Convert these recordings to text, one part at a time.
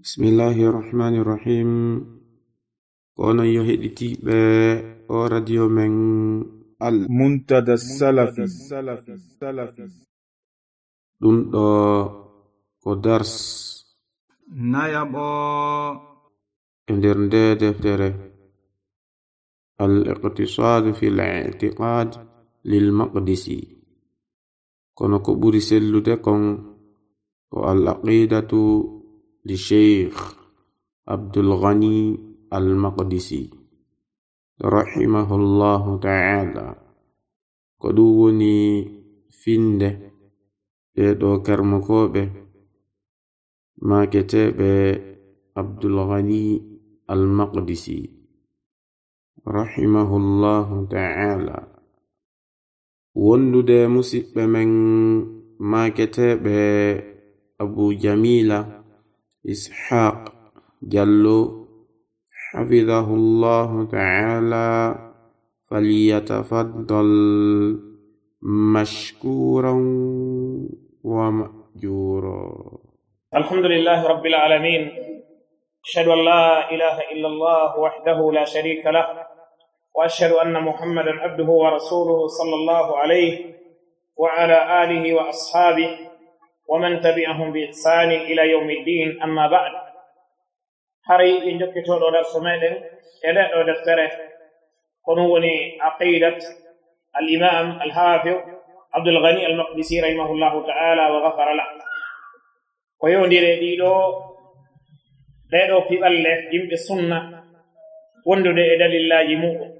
بسم الله الرحمن الرحيم. كون يهدي بي أو راديو من المنتدى السلفي. السلفي السلفي دون دو كو درس. نايبو اندر ندي دفتره الاقتصاد في الاعتقاد للمقدسي كونو بوري سيلو دكون الاقيده لشيخ عبد الغني المقدسي رحمه الله تعالى كدوني فيند بيدو كرمكوب ما كتب عبد الغني المقدسي رحمه الله تعالى وندو دي مسيب ما كتاب أبو جميلة إسحاق جلو حفظه الله تعالى فليتفضل مشكورا ومأجورا. الحمد لله رب العالمين. أشهد أن لا إله إلا الله وحده لا شريك له وأشهد أن محمدا عبده ورسوله صلى الله عليه وعلى آله وأصحابه ومن تبعهم بإحسان إلى يوم الدين أما بعد. هري إن جكتو درس ميدن إلى دفتره قنوني عقيدة الإمام الحافظ عبد الغني المقدسي رحمه الله تعالى وغفر له. ويوندير ديدو ɗeɗo piɓalle yimɓe sunna wondude e dalillaji muɗum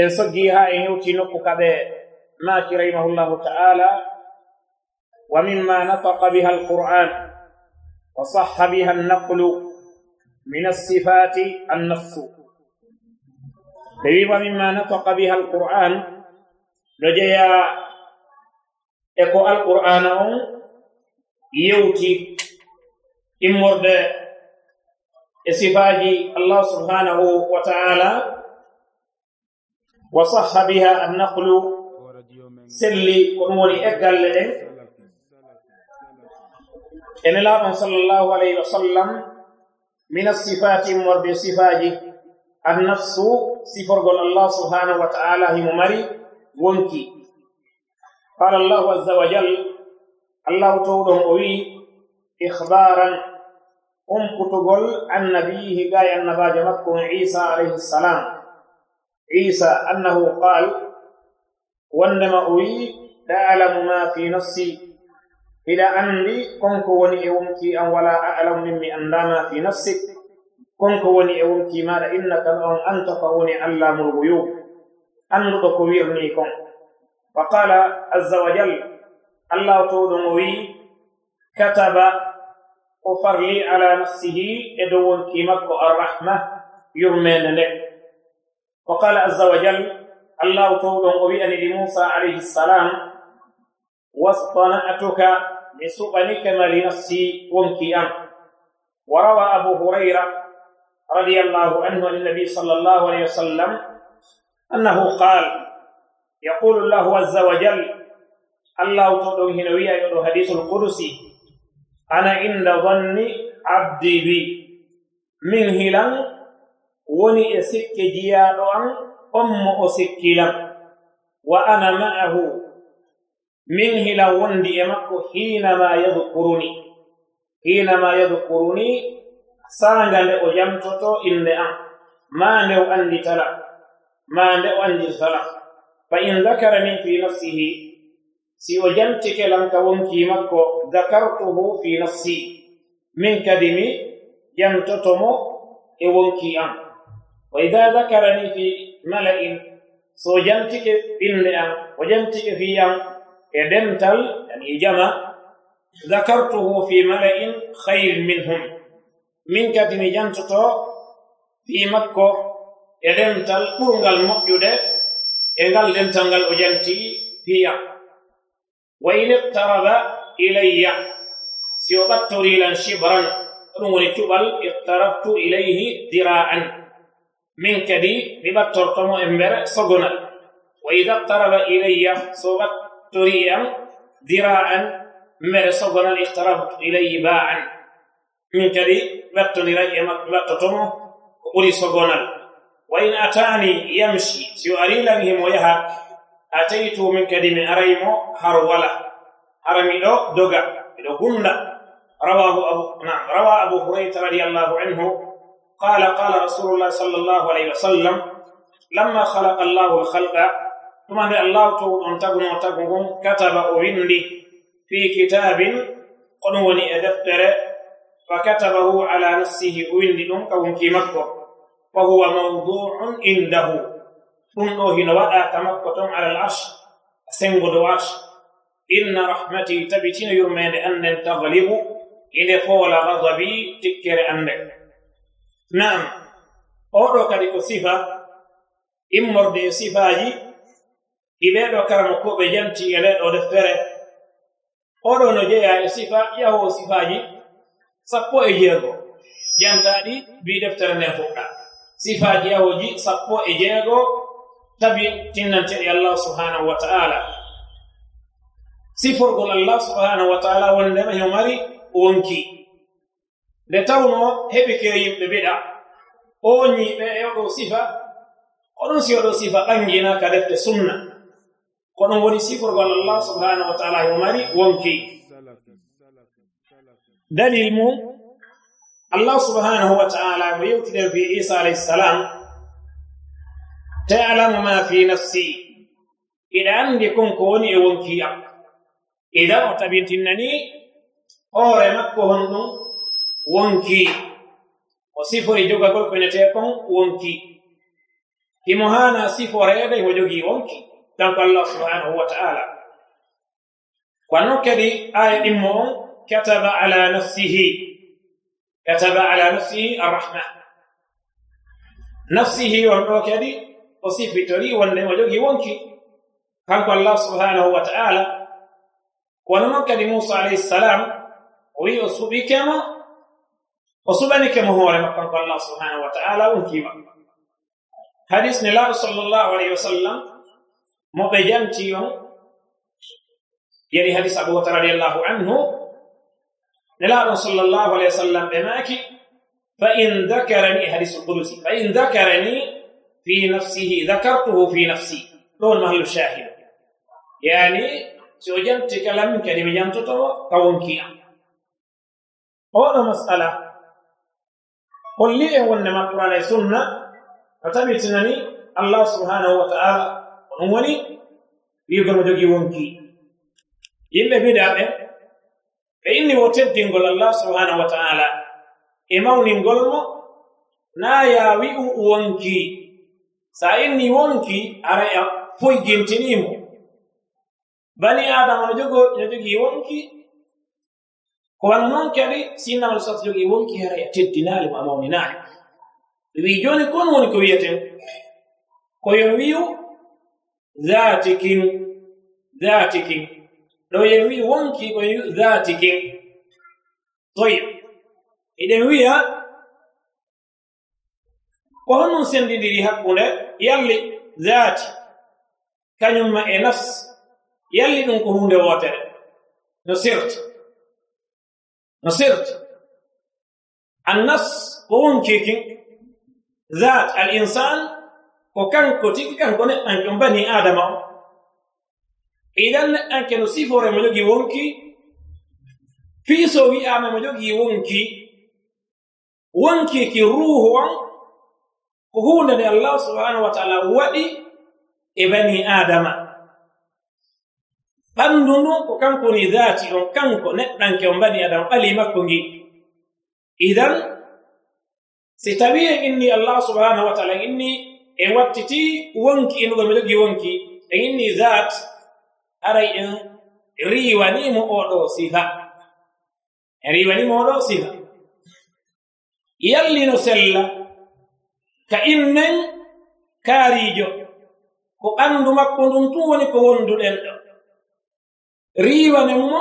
en soggi ha en yewti nokku kaɓe maki rahimahullahu ta'ala ومما نطق بها القرآن وصح بها النقل من الصفات النص. بيبا مما نطق بها القرآن لجيا إكو القرآن يوتي إمرد صفاجي الله سبحانه وتعالى وصح بها النقل سلي كنولي إقال انلام صلى الله عليه وسلم من الصفات والصفات النفس صفر قول الله سبحانه وتعالى ممري ونكي قال الله عز وجل الله تودهم أوي اخبارا. أم قتقل عن نبيه قايا النباج مكه عيسى عليه السلام. عيسى أنه قال وانما أوي لا أعلم ما في نفسي ila anndi konko woni e wonki an wala alam mimmi anndama fi nafsik. Konko woni e wonki maɗa innaka on anta fa woni allamul guyub annduɗo ko wirni kon. Wa qala azza wa jal allah towɗon o wi kataba o farli ala nafsihi e dow wonki makko arrahma yurmede nde. Wa qala azza wa jal allah towɗon o wi'ani ɗi musa alayhi ssalam wastana'tuka لسؤالك ما لنفسي وانكي أم وروى أبو هريرة رضي الله عنه عن النبي صلى الله عليه وسلم أنه قال يقول الله عز وجل الله تدعو هنوية يقول حديث القدسي أنا عند ظن عبدي بي من هلان وني أسك جيادو أم أسك وأنا معه min hila wondi e makko hinama yadkuruni hinama yadkuruni sanga nde o yamtoto inde am. Ma nde o anditala ma nde o andirtala fa in dakara min fi nafsihi si o jamtike lanka wonki makko dakartuhu fi nafsi. Min kadi mi yamtotomo e wonki am. Wa ida dakarani fi mala'in so jamtike inde am o jamtike fi am ادمتل يعني جمع ذكرته في ملأ خير منهم. من كتن جنتتو في مكة ادمتل برنغال مؤيدة ينغال دمتنغال أجنتي فيها. وإن اقترب إلي سيوبت ريلا شبرا. رموني تبل اقتربت إليه ذراعا. من كدي ببتر طمو إمبر صغنا وإذا اقترب إلي صغت تريا ذراعا مرصدنا الاقتراب إليه باعا. من كذي؟ بطو نرأي مقلطتمو وقولي صغونا وإن أتاني يمشي سيؤري لنهم ويها أتيت من كذي من أريمو هرولا. هرمي لو دوغا لو قلنا رواه أبو نعم روى أبو هريرة رضي الله عنه. قال قال رسول الله صلى الله عليه وسلم لما خلق الله الخلق ثم الله تغن تغن كتب عندي في كتاب قنوني أدفتر فكتبه على نفسه عندي أمكهم كي مكو وهو موضوع عنده. ثم هنا وقع كمكتم على العرش. أسنغ دوارش إن رحمتي تبتين يرمين أن تغلب. إن فول غضبي تكر أنك نعم. أولوك لك صفة. إمر بصفة ɗi ɗimeɗo karama ko ɓe jamti e ndeɗo deftere. Oɗo no jeeya e sifa yaho sifaji sappo e jeego. Jantaɗi mbi deftere nde fuɗɗa. Sifaji yahoji sappo e jeego tabi tinnanteɗi e allah subhanahu wa ta'ala. Siforgol allah subhanahu wa ta'ala wondema heo mari wonki. Nde tawno heɓi ke yimɓe mbiɗa o ñiiɓe e oɗo sifa oɗon si oɗo sifa ɓangina ka defte sunna. kono woni siforgol allah subhanahu wa taala yo mari wonki. Dalil mum allah subhanahu wa taala mo yewtinen fi isa alayhi salam talamu ma fi nafsi. Iɗa anndi kon ko woni e wonkiyam idan o tabintinnani hoore makko hon ɗum wonki. O sifori jogagol ko enete kon wonki. Himo hana siforeede ho jogii wonki. Kanko allah subhanahu wa ta'ala kono kadi aya ɗimmo on kataba ala nafsihi kataba ala nafsihi arrahma nafsihi on ɗo kadi o sifitori wonde mo jogii wonki kanko allah subhanahu wa ta'ala kono noon kadi musa alayhi salam o wi o suɓikemo o suɓanikemo hoore makko kanko allah subhanahu wa ta'ala wonkima hadis ne laaɗo sallllahu alayhi wa sallam mo ɓe janti on yeri hadis abubakar radiallahu anhu ne laaɗon sallllahu alayhi wa sallam ɓe maaki fa in dakarani hadisu qudusi fa in dakarani fi nafsihi dakartuhu fi nafsi ɗon mahallu shahidu yani si o janti kalam kadi mi jantotomo ka wonki am oɗo masala holli e wonde maɓɓurana e sunna o tabitinani wa ta'ala ɗum woni wigol mo jogii wonki yimɓe bidaɓe ɓe inni wo teddingol allah subhanahu wa ta'ala. E mawningol mo naa ya wi'u wonki so a inni wonki ara a foygintiniimo bani adama no jogo no jogii wonki. Ko wana noon kadi sinnamal sot jogii wonki hara a teddinaali mo a mawninaali wi jooni kon woni ko wiyeten koyo wi'u dhatikin dhatikin لو ينوي ونكي ذاتك طيب idenwia kwa hono sendidiri hakkune yalli zaati kañumma e nafs. Yalli ɗum ko hunde wotere no sirt. No sirt. Annas ko wonkikin zat al insan ko kanko tigi kanko neɗɗanke on bani adama o. Idan neɗɗanke no sifore mo jogii wonki fiiso wi'ama mo jogii wonki wonkiki ruhu on ko hunde nde allah subhanahu wa taala waɗi e bani adama. Ɓandu ndun ko kanko ni dati on kanko neɗɗanke on bani adama ɓali makko ngi. Idan si tawi en inni allah subhanahu wa taala inni en wattiti wonki e inugo mi jogi wonki en inni zat aray en riwanimo oɗo sifa. En riwanimo oɗo sifa. Yallino sella ka innen kaarijo ko ɓanndu makko ndum tun woni ko wonduɗen ɗo. Riwanen mo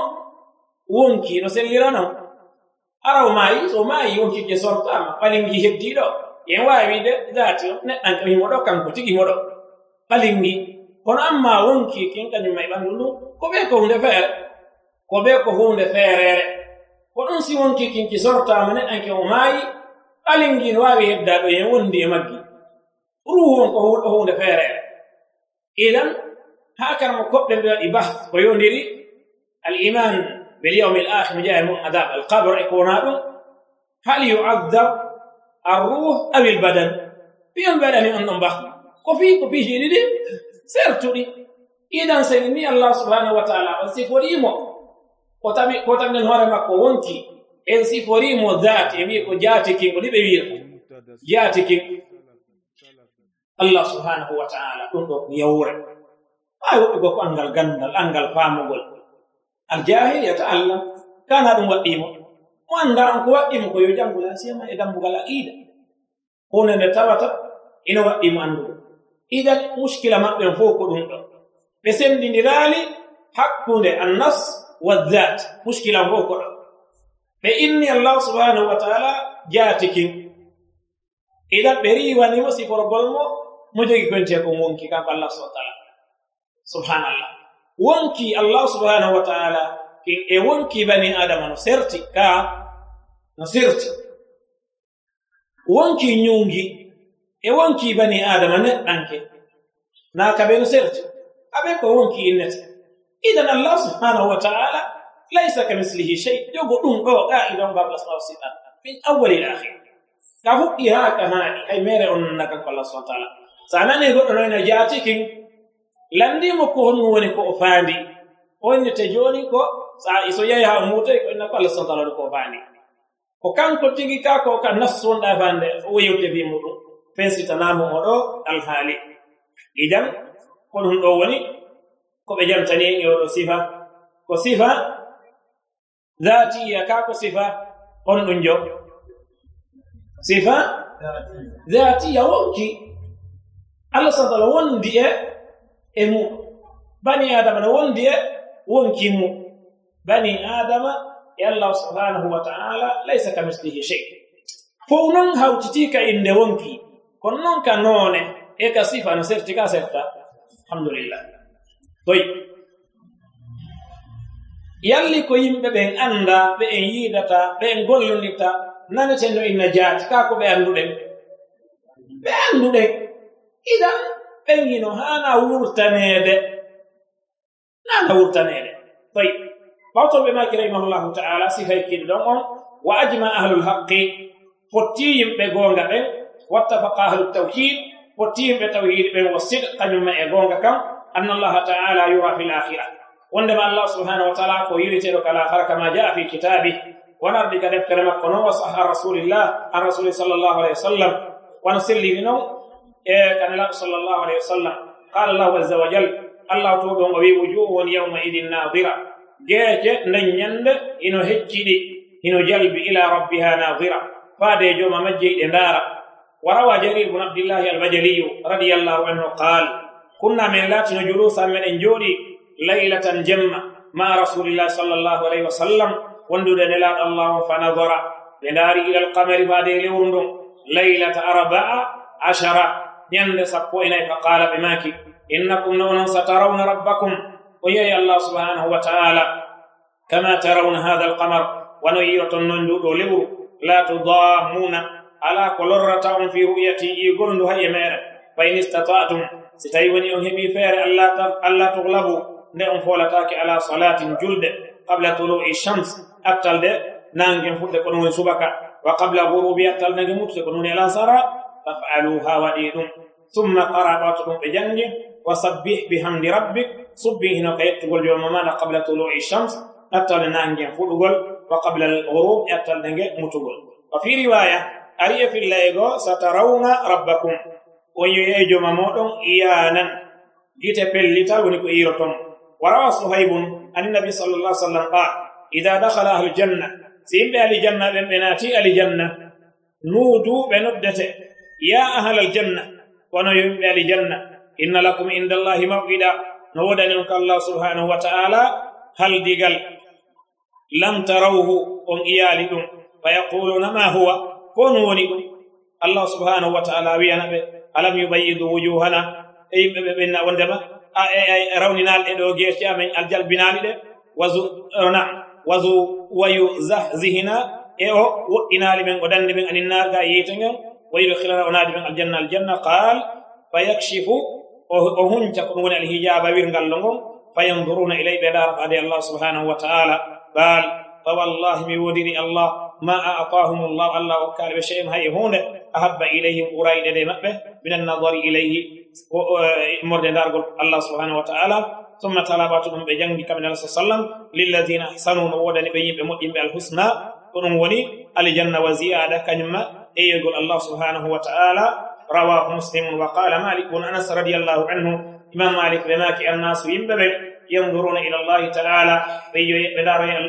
wonki no sellirano. Araw maayi so maayi wonkije sortama ɓalingi heddiɗo yen wawi wide dati neɗɗan kam himo ɗo kanko tigi mo ɗo ɓalingi kono amma wonki kin kañum may ɓanndu ndun ko ɓe ko hunde feere ko ɓe ko hunde feerere ko ɗum si wonki kinki sortama neɗɗanke o maayi alingin waawi heddaɗo hen wondi e maggi ruhu on ko huɗo hunde feereere idan haa karmo koɓɓe ɓe waɗi bah ko yondiri al iman bil yawmi l akhir mi jeya mum adab al qabre e ko wona ɗum hal yuadab arruh aw il badan piyon mbaɗani on ɗon bah ko fi ko pijiɗi ɗi sertuɗi ɗiɗan seni ni allah subhanahu wa taala on siforimo ko tamnen hoore makko wonki en siforimo dat e wi ko jaatikin ko ɗi ɓe wiyata jaatikin allah subhanahu wa taala ɗum ɗo ko yawre haa woɓɓe go ko angal gandal angal paamugol aljahil yata allah kana ɗum waɗɗimo mo annda on ko waɗɗimo ko yo janngula siyama e dambugal aqiida. Hunde nde tawata ina waɗɗimo anndugo. Idan muskila maɓɓe fof ko ɗum ɗo. Ɓe senndindiraali hakkunde annas wadhat muskila fof ko ɗo. Ɓe inni allah subhanahu wa taala jaatikin idan ɓe riwanimo siforgol mo mo jogi koncee ko wonki kanko allah subhanahu wa taala. Subhanallah. Wonki allah subhanahu wa taala in e wonki bani adama no serti ka no serti. Wonki ñungi e wonki bani adama neɗɗanke naaka ɓe no serti. Aɓe ko wonki innete. Idan allah subhanahu wa taala laysa ka mislihi shey jogo ɗum ɗo qaidan on babal asma min awali l akhir. Ka fuɗɗi haa ka haaɗi hay mere on nannaka ko allah subhana taala. So a nani goɗɗo noyno jaati kin landimo ko honɗum woni ko o faandi. O wonnete jooni ko sa iso yehi ha muutay ko inna ko allah subhana taala ɗo ko faani ko kanko tigi ka ko ka nafsu wonɗa e fande o yewte bi muɗum. Pensitanaamu o ɗo alhaali. Idan ko ɗum ɗo woni ko ɓe jantani e oɗo sifa. Ko sifa dhatiya ka ko sifa on ɗum jo. Sifa dhatiya wonki allah subhana taala wondi e e mu. Bani adama no wondi e wonki muɗum bani adama e allah subhanahu wa taala laysa kamislihi shey fof noon hawtitika inde wonki kono noon ka noone e ka sifa no serti ka serta alhamdulillah. Toy. Yalli ko yimɓe ɓen annda ɓe en yiidata ɓe en gollondirta naneten no inna jaati kaa ko ɓe annduɗen? Ɓe annduɗen. Idan ɓen hino haana wurtaneede. Naana wurtaneede. Toy. فاطر بما كريم الله تعالى سيهيك دوم واجمع أهل الحق فتيم بغونغا بن واتفق أهل التوحيد فتيم بتوحيد بن وصدق كما يغونغا كان ان الله تعالى يرى في الاخره وندم الله سبحانه وتعالى كويري تيرو كلا كما جاء في كتابه ونرد كتاب كلمه قنوا وصح رسول الله الرسول صلى الله عليه وسلم ونصلي منه كان الله صلى الله عليه وسلم قال الله عز وجل الله توبه وبي وجوه يومئذ ناظره geece nde ñannda ino hecciɗi hino jalbi ila rabbiha nadira. Faade jooma majje ɗe ndaara. Warawa jarir bun abdillahi albajaliyu radiallahu anhu qal kunna min laatino julusa meɗen jooɗi laylatan jemma ma rasulillahi sallllahu alayhi wa sallam wondude nelaɗo allahu on fa nadara. Ɓe ndaari ila alkamari faade lewru ndun laylata arba'a ashara. Ñande sappo e nayi fa qala ɓe maaki innakum nonon satarawna rabbakum ويي الله سبحانه وتعالى كما ترون هذا القمر ونيرة نندو لبر لا تضامون على كلرة في رؤيتي يقولون هي مير. فإن استطعتم ستيوني أهبي فير ألا تغلبوا نعم فولتاك على صلاة جلد قبل طلوع الشمس. أبتل ده نانجم فلد كنون سبكا وقبل غروب أبتل نانجن متل كنون الأنصار فافعلوها وديدم. ثم قرأتكم بجنج. وسبح بحمد ربك. صبي هنا قيت تقول يوم ما قبل طلوع الشمس أتل نانجي فوتغول وقبل الغروب أتل نانجي متغول وفي رواية أري في الليل سترون ربكم. ويجو ممودون إيانا. جيت بلتا ونكو إيرتم. وروى صهيب أن النبي صلى الله عليه وسلم قال إذا دخل أهل الجنة سيمبي أهل الجنة بناتي أهل الجنة. نودو بنبدته يا أهل الجنة ونو يمبي أهل الجنة. إن لكم عند الله موعدا. no woɗanen ko allah subhanahu wa ta'ala haldigal lam tarawhu on iyali ɗum fa yaquluna ma huwa ko no woni ɗum allah subhanahu wa ta'ala wiyana ɓe alam yubayidu wujuhana e yimɓe ɓe ɓenna wondema a e rawninal ɗe ɗo geerti amen aljalbinaali ɗe wazu na wazu wayu zahzihina e o woɗɗinaali men o danndi men anin naarga e yeyto ngen wayudkhilana o naadi men aljanna aljanna qal fa yakshifu o hunca ko ɗum woni alhijaba wirgal lo ngon fayanzuruna ilay ɓe laara ade allah subhanahu wa taala baal fa wallahi mi wodiri allah ma aatahum llah allah hokkaali ɓe cheyen hay hunde ahabba ilayhim ɓurayɗe ɗe maɓɓe minan nadari ilayhi morde ndargol allah subhanahu wa taala ثم طلبات دم بجنب كما الله صلى الله عليه وسلم للذين احسنوا وودن بين بمدين بالحسنى كنوا ولي الجنه وزياده كنما ايغول الله سبحانه وتعالى رواه مسلم وقال مالك بن أنس رضي الله عنه إمام مالك بماكي الناس ينببن ينظرون إلى الله تعالى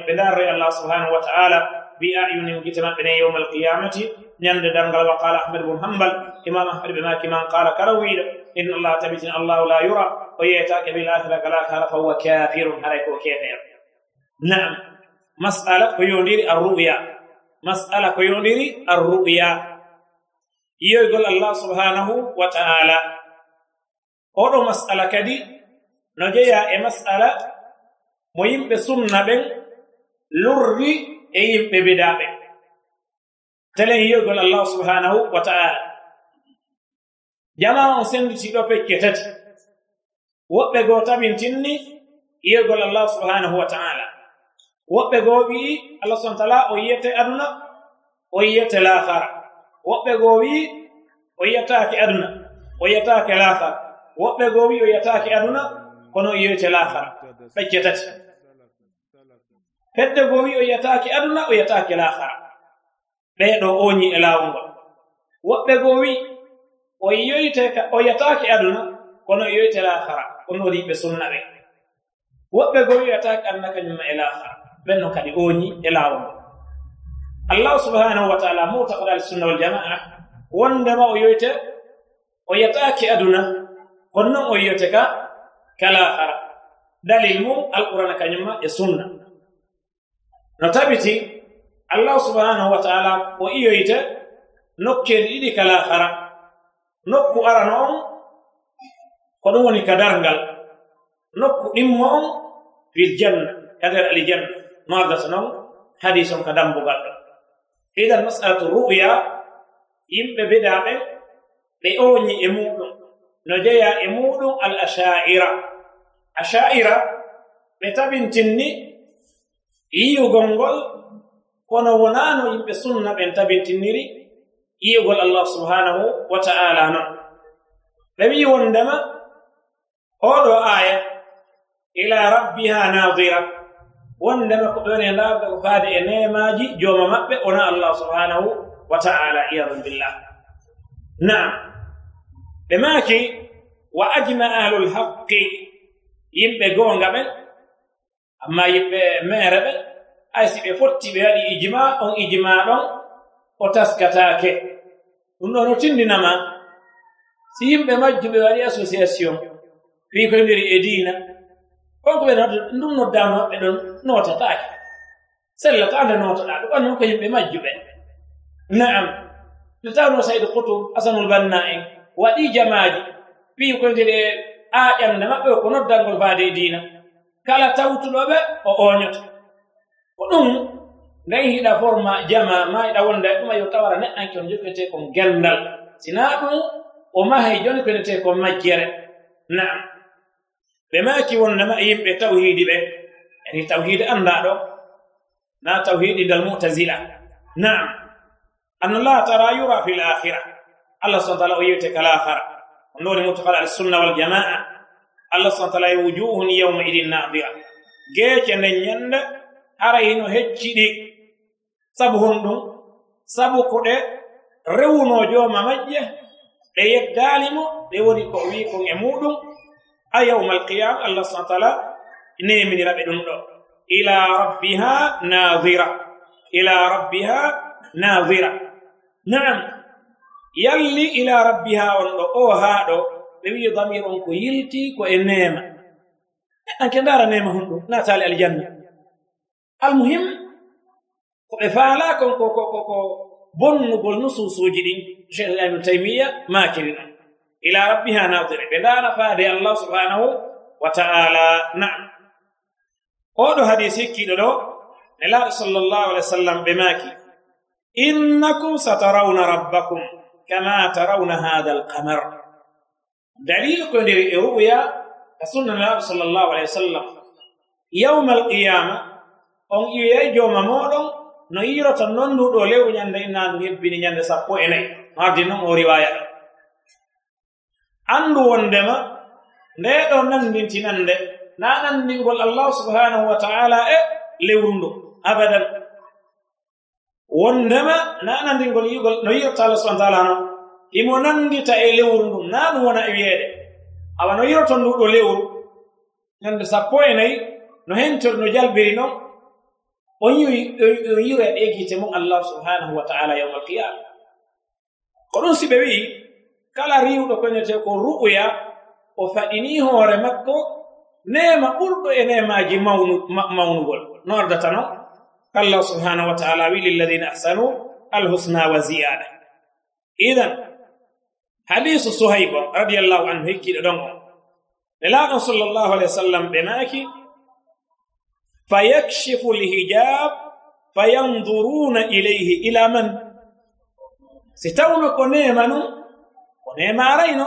بدار الله سبحانه وتعالى بأعينهم كتنا يوم القيامة ñande dangal wa qala ahmad ibn hanbal imam ahmad ibn maki man qala kala wiida inna allah tabitin allah la yura o yetake bil akhirah kala kala fa huwa kafirun haray ko kefer na'am mas'ala ko yondiri ar-ru'ya mas'ala ko yondiri ar-ru'ya yiyoygol allah subhanahu wa ta'ala. Oɗo mas'ala kadi no jeya e mas'ala mo yimɓe sunna ɓen lurri e yimɓe bidaɓe telen yiyoygol allah subhanahu wa ta'ala. Jama on senditiɗo pekke tati. Woɓɓe goo tabintinni yiyoygol allah subhanahu wa ta'ala. Woɓɓe goo wi'i allah subhana taala o yiyete aduna o yiyete lahara woɓɓe goo wi'i o yiyataake aduna. O yiyataake laafara woɓɓe goo wi'i o yiyataake aduna kono o yiyoyte laafara ɓecce tati. Fedde goo wi'i o yiyataake aduna o yiyataake laafara ɓeeɗo ooñi e laawol ngol. Woɓɓe goo wi'i o yoyte o yiyataake aduna kono o yoyte laafara on woni ɓe sunna ɓe. Woɓɓe goo wi'i o yiyataake aduna kañumma e laafara ɓenno kadi ooñi e laawol ngol. allahu subhanahu wa taala mutaqad al sunna wal jamaa wondema o yoyte o yataake aduna kono noon o yiyote ka kalahara dalil mum alqur'ana kañumma e sunna. No tabiti allahu subhanahu wa taala o iyoyte nokkeli ɗiɗi kalahara nokku arano on ko ɗum woni ka darngal. Nokku ɗimmo on fil janna e kader alijanna no ardata noon hadis on ka dambugal ɗon idan masalatu ru'ya yimɓe bidaɓe ɓe oñi e muɗum. No jeya e muɗum al asha'ira asha'ira ɓe tabintinni yiyugol ngol kono wonano yimɓe sunna ɓen tabintinniri yiyugol allah subhanahu wa ta'ala non. Ɓe wi wondema oɗo aya ila rabbiha nadira wondema ko ɓewoni hen laawɓe ko faade e nemaji jooma maɓɓe wona allah subhanahu wa taala iyadu billah. Naam. Ɓe maaki wa ajma ahlul haqqi yimɓe goonga ɓen amma yimɓe mere ɓe ay si ɓe fotti ɓe waɗi ijma on ijma ɗon o taskataake. Ɗum ɗo no tindinama. Si yimɓe majjuɓe waɗi association fii koydiri e diina. konko ɓe ndum noddanoɓe ɗon notatake sella ko anda notoɗa ɗum annon ko yimɓe majjuɓe naam nde tawno saydo kotum asanul banna en waɗi jamaaji wi kondir e aaƴande maɓɓe ko noddalngol faade e diina. Kala tawtuɗoɓe o ooñoto. Ko ɗum ndayi hiɗa forma jama ma yiɗa wonda e ɗuma yo tawara neɗɗanke on jokkete kon gendal sinaa ɗum o mahay joni konete kon majjere. Naam. ɓe maki wonnama yimɓe tawhidi ɓe. Yani tawhid anndaɗo na tawhidi dal mu'tazila. Naam. An allah tara yura fi l akhira allah subana taala o yewte kala akhara on ɗo woni mutakala al sunna wal jamaa. Allah subana taala e wujuhun yawma idin nadira geece nde ñande harayino hecciɗi sabu hon ɗum sabu ko ɗe rewuno jooma majƴe ɗe yeddaali mo ɗe woni ko wi kon e muɗum. ايوم القيامة الله سبحانه وتعالى نيمني ربي دوندو إلى ربها ناظرة. إلى ربها ناظرة. نعم. يلي إلى ربها وندو. أو هادو. بيي ضميرون كو يلتي كو انيم أن كان دار نيمه هندو. ناتالي الجنة. المهم كو إفالا كو كو كو بون بول نصوص وجدي شيخ الامام تيمية ماكرنا ila rabbiha nadire ɓe ndara faade allah subhanahu wa ta'ala. Na'am. Oɗo hadis hikkiɗo ɗo nelaɗo sallllahu alih w sallam ɓe maki innakum satarawna rabbakum kama tarawna hada alqamar dalilu ko nder e ru'ya ka sunna nelaɗo sallllahu alih w sallam. Yawma alqiyama on iwiyay joma moɗon no yirota nonduɗo lewru ñande innandu hebbini ñande sappo e nayi. No ardi noon o riwaya ɗo anndu wondema nde ɗo nde na nandingol allahu subhanahu wa taala e lewru ndu abadan. Wondema na nandingol yigol no yirta allah subhana taala noon imo nandita e lewru ndu na ɗum wona e wiyeede. Awa no yirto nduɗo lewru ñande sappo e nayi no hentor no jalbiri noon on yiroe ɗe gite mum allah subhanahu wa taala yawma alqiyama ko ɗum si ɓe wii kala riwɗo koñete ko ru'uya o faɗini hoore makko nema ɓurɗo e nemaji mawnugol no ardata no allah subhanahu wa taala wi lilladina ahsanu alhusna wa ziyada idan hadisu suhaybo radiallahu anhu hikkiɗo ɗon o nelaɗon sallllahu alih wa sallam ɓe maaki fayakshifu lhijab fayanduruna ilayhi ila man si tawno ko nema num ɓe marayno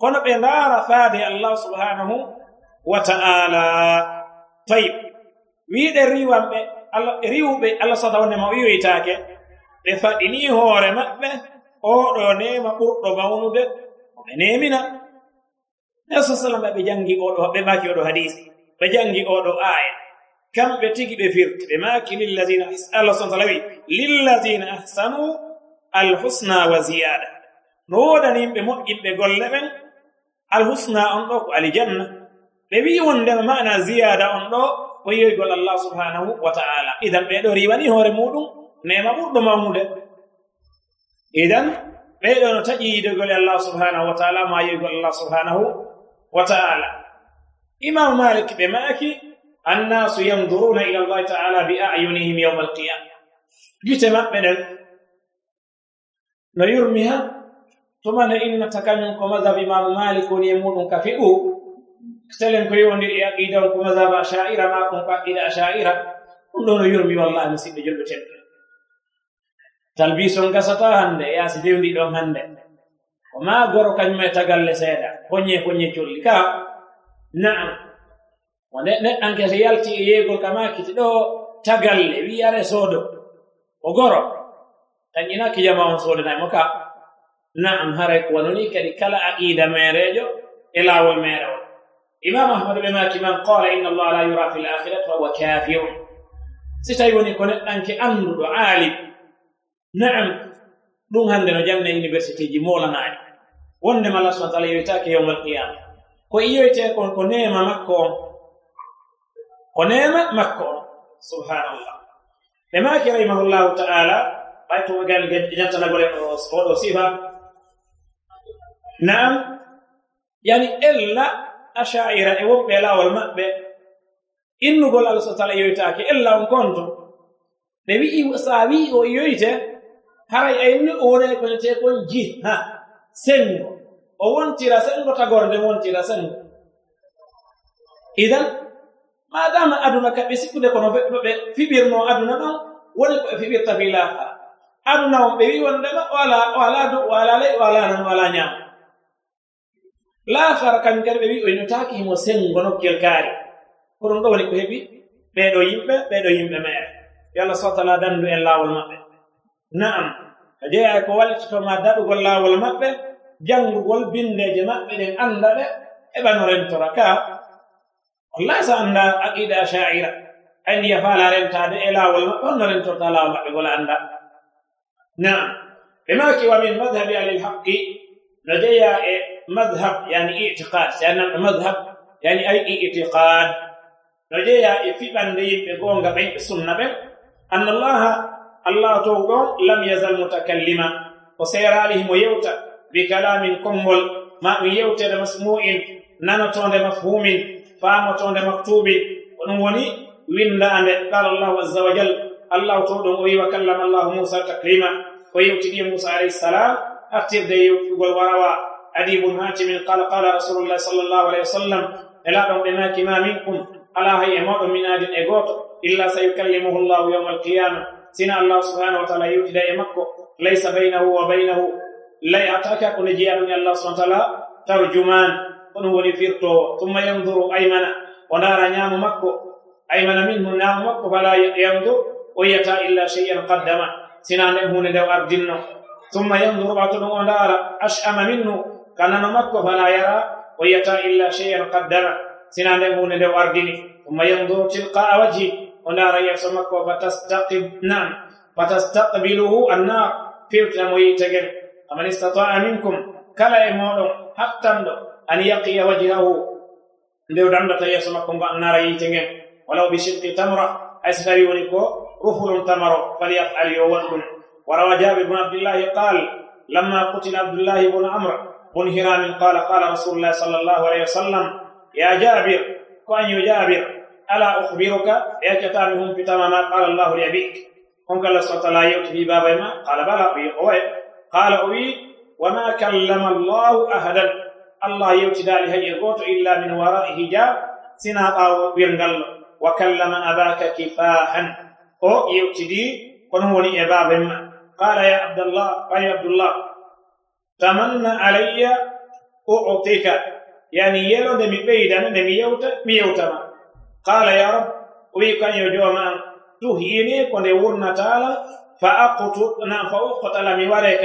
kono ɓe ndaara faade allah subhanahu wa ta'ala. Tayib wiiɗe riwanɓe riwɓe allah satawndema o yoytaake ɓe faɗini hoore maɓɓe oɗo nema ɓurɗo mawnude oɓe nemina nesa sallam ɓe jangi oɗo ɓe maki oɗo hadis ɓe jangi oɗo aya kamɓe tigi ɓe firti ɓe maki lillazina allah sa tala wi lillazina ahsanu alhusna wa ziyada. no woodani yimɓe moƴƴinɓe golle ɓen alhusna on ɗo ko alijanna. Ɓe wi wondema mana ziyada on ɗo ko yoygol allah subhanahu wa ta'ala. Idan ɓeɗo riwani hoore muɗum nema ɓurɗo mawnude idan ɓeɗo no taƴi yidogol e allah subhanahu wa ta'ala ma yoygol allah subhanahu wa ta'ala. Imamu malik ɓe maki annasu yanduruna ila allahi ta'ala bi ayunihim yawma alqiyama gite maɓɓe ɗen no yurmi ha tumane inna kañum ko madhab imamu malik woni e muɗum ka fiɗu telen ko yowndiri e aqida on ko madhab achaira ma kon ko aqida achaira ɗum ɗo no yurmi wallahi musidɓe julɓe teɗɗe talbison gasata hannde yaasi dewndi ɗon hannde ko ma goro kañum tagalle seeɗa koñe koñe colli ka naam. Wane neɗɗanke so yalti e yeegol ka makiti ɗo tagalle wiyare soodo o goro tañinaki jama on soodanaymo ka na'am haray ko wanoni kadi kala aqida meereejo e laawol meere o. Imam ahmad ɓe maki man qala inna allah la yura fi l akhirati fa huwa kafirun. Si tawi woni ko neɗɗanke annduɗo aalim na'am ɗum hannde no jamne université ji moolanaaɗi wondema allah subahana taala yoytaake yowmal qiyama ko iyoyte kon ko nema makko on. Ko nema makko on. Subhanallah ɓe maki rahimahullahu taala ɓay to gani jantanagole oɗo sifa. nam yani ella ashaira e wonɓe e laawol maɓɓe innugol allah subhanahu wa ta'ala yoytaake ella on konto. Ɓe wi'i sa a wi'i o yoyte haray ayni o wonani ko netee kon jiha sengo. O wontira sengo tagorde wontira sengo. Idan madama aduna kaɓe sikkude kono ɓe fiɓirno aduna ɗon woni koɓe fiɓirta fi laha aduna on ɓe wi wondema o ala o ala dow o ala ley o ala nan o ala ñaama laafara kañum kadi ɓe wi o innotaki himo sengo nokkel kaari hoɗum ɗo woni ko heɓi ɓeeɗo yimɓe ɓeeɗo yimɓe meere yo allah subahau taala dandu en laawol maɓɓe. Na'am a jeeya ko wallitotoma daɗugol laawol maɓɓe janngugol bindeeje maɓɓe ɗen annda ɗe eɓano rentora. Ka wallahi so annda aqida achaira andiya faala rentade e laawol maɓɓe honno rentorta laawol maɓɓe gola annda. Na'am ɓe maaki wa min madhabi alilhaqi no jeeya e e goonga ɓen ɓe sunna ɓen anna allaha allah to ɗon lam yazal mutakallima o seerali himo yewta bi kalamin konngol ma ɗum yewtede masmu'in nanotonde mafhumin faamotonde maktubin ko ɗum woni windande qala allahu azza wa jal allahu to ɗum o wi wa kallama allahu musa taklima ko yewtiɗi musa alayhi salam artirde yewtugol warawa أبي بن هاتم قال قال رسول الله صلى الله عليه وسلم إلا رمناك ما منكم على هي مؤد من آد إغوط إلا سيكلمه الله يوم القيامة. سنة الله سبحانه وتعالى يؤتي دائمك ليس بينه وبينه. لا يعطاك أن جاء من الله سبحانه وتعالى ترجمان قنه ونفرته ثم ينظر أيمن ونار نعم مكو أيمن منه نعم مكو فلا ينظر ويتا إلا شيئا قدما سنة نهون دو أرضنه ثم ينظر بعض النوار أشأم منه kannano makko fala yara o yiyata illa cheyan sina sinande hunde nde o ardini umma yanduru tilqa'a wajhi. O ndaara yeeso makko fatastaqibnan fatastaqbiluhu annar firtamo yitegel aman istataa minkum. Kala e moɗon hattanɗo an yaqiya wajhahu. Nde o ɗamɗata yeeso makko mbo annara yite ngen walaw bi shirqi tamra. Hay so tawi woni ko rufulum tamaro falyafal yo waɗ ɗum. Warawa jabir bun abdillahi qal lamma qutila abdullahi bun amra وانهرام قال قال رسول الله صلى الله عليه وسلم يا جابر كأن جابر ألا أخبرك؟ يا كتابهم في تمام قال الله لأبيك. هم قال صلى الله عليه وسلم بابا ما؟ قال بلى في قوي قال أوي وما كلم الله أحدا. الله يبتدى لهي الغوت إلا من وراء حجاب سنا أو بيرنغل وكلم أباك كفاحا. أو يبتدي كنوني أبابا قال يا عبد الله قال يا عبد الله. تمنى علي أعطيك. يعني يلو دمي بيد أنا دمي يوتا مي يوتا قال يا رب ويك أن يجوما تهيني كون يورنا تعالى فاقط أنا فاقط لم يوريك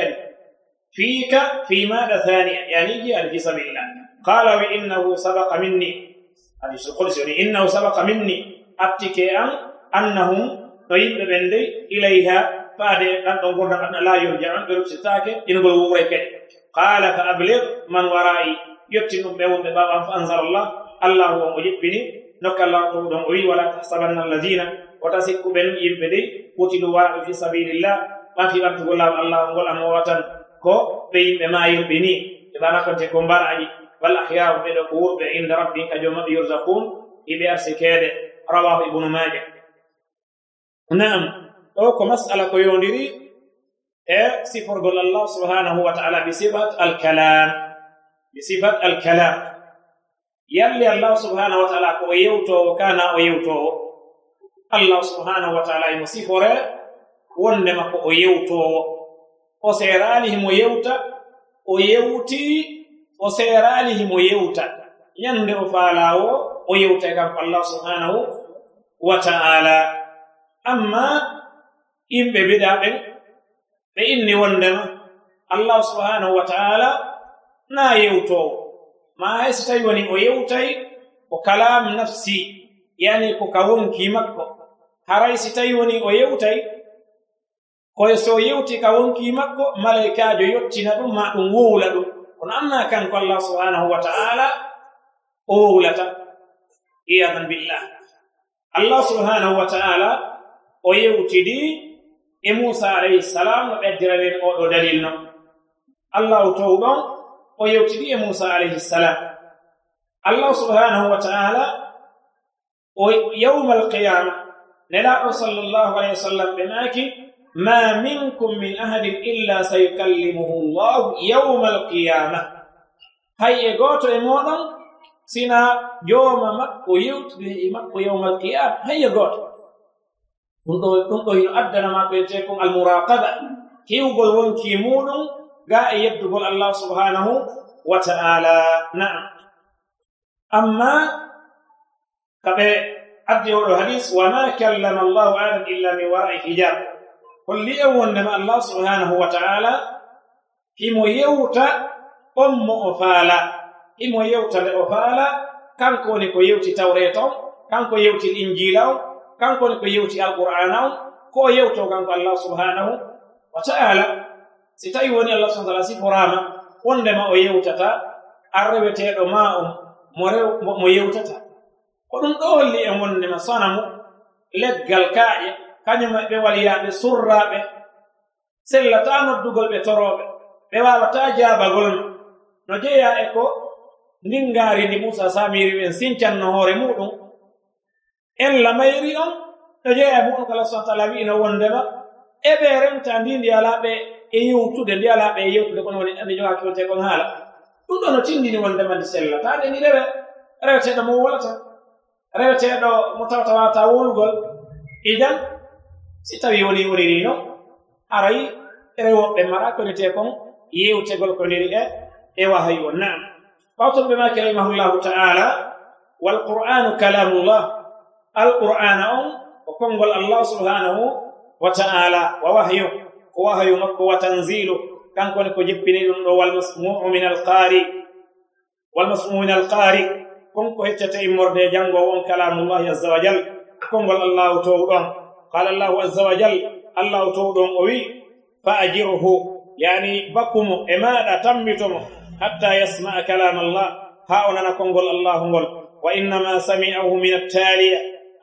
فيك في ماذا ثانية؟ يعني يجي على جسم الله. قال وإنه سبق مني. هذه سقول سوري إنه سبق مني. أتكي أن أنهم طيب بندي إليها. فادي ان دون قلنا لا يوجع ان بلو ستاكي إن بلو ويك قال فأبلغ من ورائي. يتن امه ام بابا فأنزل الله. الله هو مجبني نك الله تو دون وي ولا تحسبن الذين وتسك بن يمبدي وتن ورا في سبيل الله. ما في وقت ولا الله هو الأموات. كو بين ما يمبني إذا نكنت كمبارعي والأحياء بين قبور بين ربك اجوم يرزقون. إبي ارسكاده رواه ابن ماجه. نعم. ɗo ko masala ko yondiri e siforgol allah subhanahu wa taala bi sifat alkalam bi sifat alkalam. Yalli allah subhanahu wa taala ko o yewtowo kana o yewtowo allah subhanahu wa taala imo sifore wondema ko o yewtowo o seerali himo yewta o yewti o seerali himo yewta. Ñande o faalawo o yewta e kam allah subhanahu wa taala. Amma yimɓe biɗa ɓen ɓe inni wondema allah subhanahu wa taala na yewtowo ma hay so tawi woni o yewtay ko kalam nafsi yani ko ka wonki makko. Haray si tawi woni o yewtay koye so yewti ka wonki makko malaikajo yottina ɗum ma ɗum wowla ɗum. Kono anna kanko allah subhanahu wa taala o wowlata iyadan billah. Allah subhanahu wa taala o yewtidi e musa alayhi salam no ɓeddiranen oɗo dalil no. Allahu tow ɗon o yewtidi e musa alayhi salam. Allah subhanahu wa taala o yawma alqiyama nelaɗo sallllahu alayhi wa sallam ɓe naaki ma minkum min ahadin illa sayukallimuhu llahu yawma alqiyama hay e gooto e moɗon sina jooma makko yewtide e makko yawma alqiyama hay e gooto. ɗum ɗo ɗum ɗo hino addanama ɓeetekon almuraqaba. Hiwgol wonki muɗum ga e yeddugol allah subhanahu wa ta'ala. Na'am. Amma kaɓe addi oɗo hadis wama kallama allahu adam illa min warai hijab. Holli en wondema allah subhanahu wa ta'ala himo yewta on mo o faala. Himo yewta nde o faala kanko woni ko yewti tawre ton kanko yewti injila on kanko kankone ko yewti alqur'ana o ko o yewto kanko allah subhanahu wa ta'ala. Si tawi woni allah subhana taala siforama wondema o yewtata arreweteɗo ma o mo rew mo yewtata. Ko ɗum ɗo holli en wondema sanamu leggal kaaƴe kañuma e ɓe waliyaɓe surraɓe sellata noddugol ɓe toroɓe ɓe wawata jabagol ma no jeeya e ko ndingaari ndi musa samiri ɓen sincanno hoore muɗum ella mayri on no jeeya bo on kala allah taala wi'ino wondema eɓe renta ndi ndiyalaɓe e yewtude ndiyalaɓe e yewtude kono woni ɓe jogaa kiwote kon haala. Ɗum ɗo no tindini wondema ndi sellataade ni rewe reweteɗo mo wolata reweteɗo mo tawta waata wolgol idan si tawi woni wonirino arayi rewoɓɓe mara konete kon yewtegol koniri e e wahayi o naam ɓawtonɓe maaki rahimahullahu taala walqur'anu kalamullah alqur'ana on ko konngol allah subhanahu wa taala wa wahyu ko wahyu makko wa tanzilu kankone ko jippini ɗum ɗo walmasmuu min alqari walmasmuu min alqari konko heccata immorde janngo on kalamullahi azza wa jal konngol allahu towɗon qala allahu azza wa jal allahu towɗon o wi fa ajirhu yani bakkumo e maɗa tammitomo hatta yasma'a kalam allah ha o nana konngol allahu ngol wa innama sami'ahu min attaliya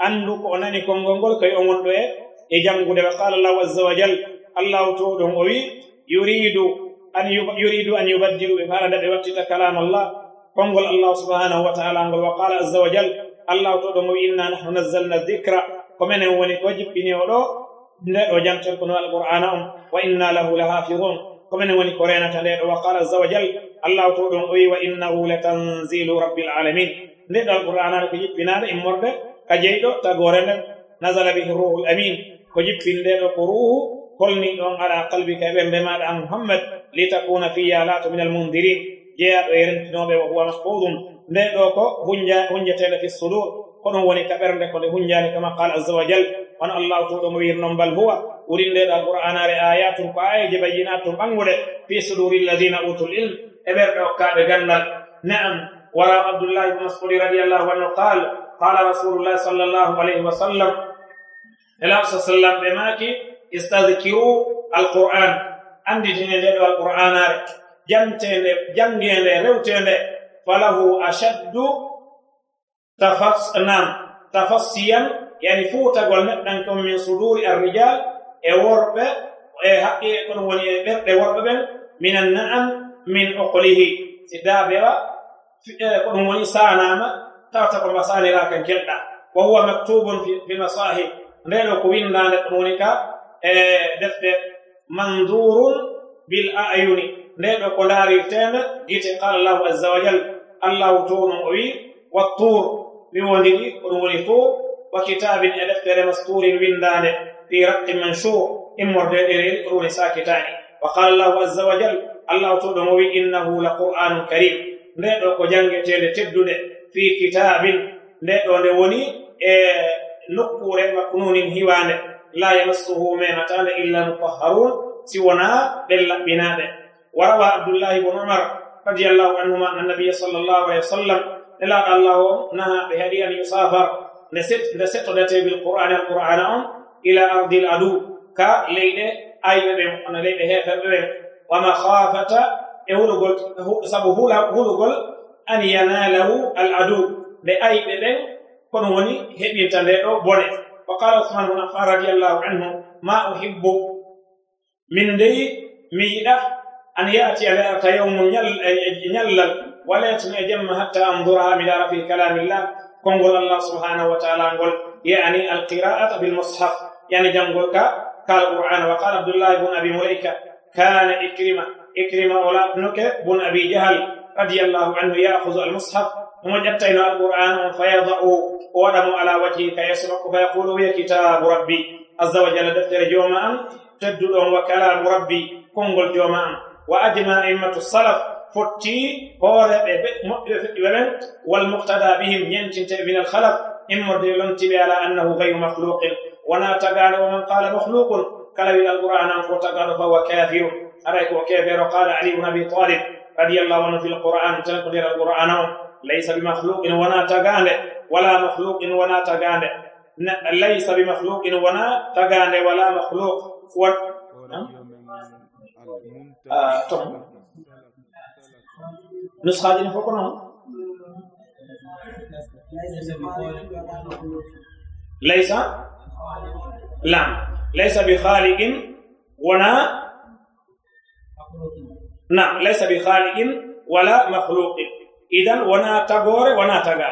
anndu ko o nani konngol ngol koye omon ɗo e e janngude. Wa qala allahu azza wa jal allahu to ɗon o wi yuridu an yuridu an yubaddilu ɓe mbaɗa nda ɓe wattita kalam allah konngol allah subhanahu wa taala ngol. Wa qala azza wa jal allahu to ɗon o wi inna nahnu nazzalna dicra ko menen woni ko jippini o ɗo nde ɗo janten kono alqur'ana on wa inna lahu la hafidun ko menen woni ko renata nde ɗo. Wa qala azza wa jal allahu to ɗon o wi wa innahu la tanzilu rabbil alamin nde ɗo alqur'ana ko jippinaɗo immorde ka jeyɗo tagore nden nasala bihi ruhul amin. Ko jippindeɗo ko ruhu holni ɗon ala qalbika e ɓembe maɗa an muhammad. Litakuna fiya lato min almundirin jeeyaɗo e rentinoɓe wa huwa mahfudum nden ɗo ko hunjateɗo fi sudur. Koɗum woni ka ɓernde ko nde hunjani kama qala azza wa jal. Wono allah tuɗomo wirnon bal huwa. Urindeɗo alqur'anare ayatum ko ayeje bayyinatum ɓanguɗe fi suduri lladina utul ilm. E ɓerɗe hokkaɓe gandal. Na'am. ولا عبد الله بن مسعود رضي الله عنه قال قال رسول الله صلى الله عليه وسلم إلى صلى الله عليه وسلم استذكروا القرآن. عندي جنيد القرآن جنتين جمجند روتين. فله أشد تفص نعم تفصيا يعني فوت قلنا من صدور الرجال اورب حقي يكون ولي برد ورب من النعم من عقله. تدابر قوم موسى نما تاتا قوم صالح لا كان كدا مكتوب في مصاحف. نيل قوين دان قومنكا دف آه، دف منظور بالاعين نيل قدار تن الله عز وجل الله تون قوي والطور بوندي ورولفو وكتاب الف ترى مستور وين دان في رق منشور إمر دليل رول ساكتاني وقال الله عز وجل الله تون قوي إنه لقرآن كريم. ndeɗo ko jangetede teddude fi kitabin. Ndeɗo nde woni e nokkure maknunin hiwande. La yamassuhu menatane illa mutahharun si wona ɓen laɓɓinaɓe warawa abdoullahi bnu umar radiallahu anhuma an nabiya sall llahu alih wa sallam. Nelaɗo allah o naha ɓe haɗi an yusafar. Nde settodete bil qur'ani alqur'ana on ila ardi l adu. Ka leyɗe ayɓe ɓen ono leyɗe heferɓe ɓen wa makhafata e hulugol sabu hulugol an yanalahu al adu nde ayɓe ɓen kono woni heɓinta nde ɗo bone wa qala uthman bnu affan radiallahu anhu ma uhibbu min ndeyi mi yiɗa an yati ala arta yawmu ñallal walaytumi e jemma hatta anduraha mi lara fi kalamillah konngol allah subhanahu wa taala ngol yani alqira'ata bilmushaf yani janngol ka kal qur'ana wa qala abdullahi bun abi mulaika كان إكرمة إكرمة ولا ابنك بن أبي جهل رضي الله عنه يأخذ المصحف ومجتين القرآن فيضع ولم على وجهه فيسرق فيقول هي كتاب ربي. عز وجل دفتر جوما أن تدلهم وكلام ربي كنقل جوما أن وأجمع أئمة الصلف فتي هورب وبن والمقتدى بهم ينتج من الخلف إمر لنتبه على أنه غير مخلوق. ونا تقال ومن قال مخلوق كلوي القرآن أن فوتقال فهو كافر. أريك وكافر قال علي بن أبي طالب رضي الله عنه في القرآن. تنقل القرآن. ليس بمخلوق ولا تغاند ولا مخلوق ولا تغاند ليس بمخلوق ولا تغاند ولا مخلوق. و... آه، نسخة دين فوقنا ليس. لا ليس بخالق ولا نعم ليس بخالق ولا مخلوق. إذن ونا تغور ونا تغا.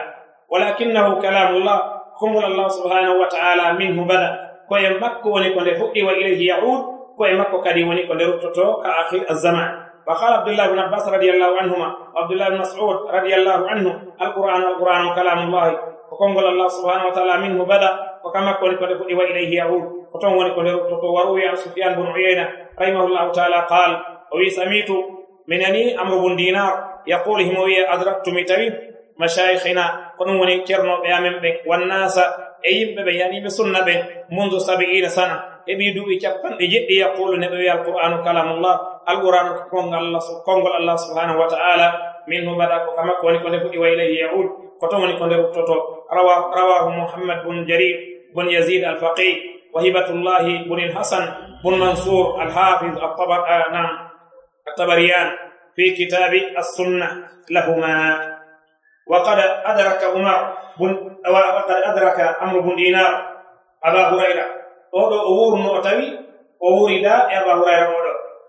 ولكنه كلام الله كم الله سبحانه وتعالى منه بدا. كيمكو ونكون فؤي وإليه يعود. كيمكو كدي ونكون رتوتو كآخر الزمان. فقال عبد الله بن عباس رضي الله عنهما عبد الله بن مسعود رضي الله عنه القرآن والقرآن كلام الله. وكم الله سبحانه وتعالى منه بدا. وكما كون كون فؤي وإليه يعود. فتون وني كولر تطوروا يا سفيان بن عيينة رحمه الله تعالى قال وي سميت من اني أمر بن دينار يقول هم وي أدركت متري مشايخنا كنون وني كيرنو بيامن بي والناس اي بياني بسنة بي منذ 70 سنة إبي دو يكفن يجي يقول نبي القرآن كلام الله القرآن كون الله سبحانه كون الله سبحانه وتعالى منه بدأ كما كون كون ويله يعود كتوني كون توتو. روى رواه محمد بن جرير بن يزيد الفقيه wa hibatullahi bun ilhasan bun mansour alhafiz nam الطبريان في كتاب السنة لهما. وقد أدرك عمر بن وقد أدرك عمرو بن دينار أبا هريرة. أولو أور نوتوي أورد أبا هريرة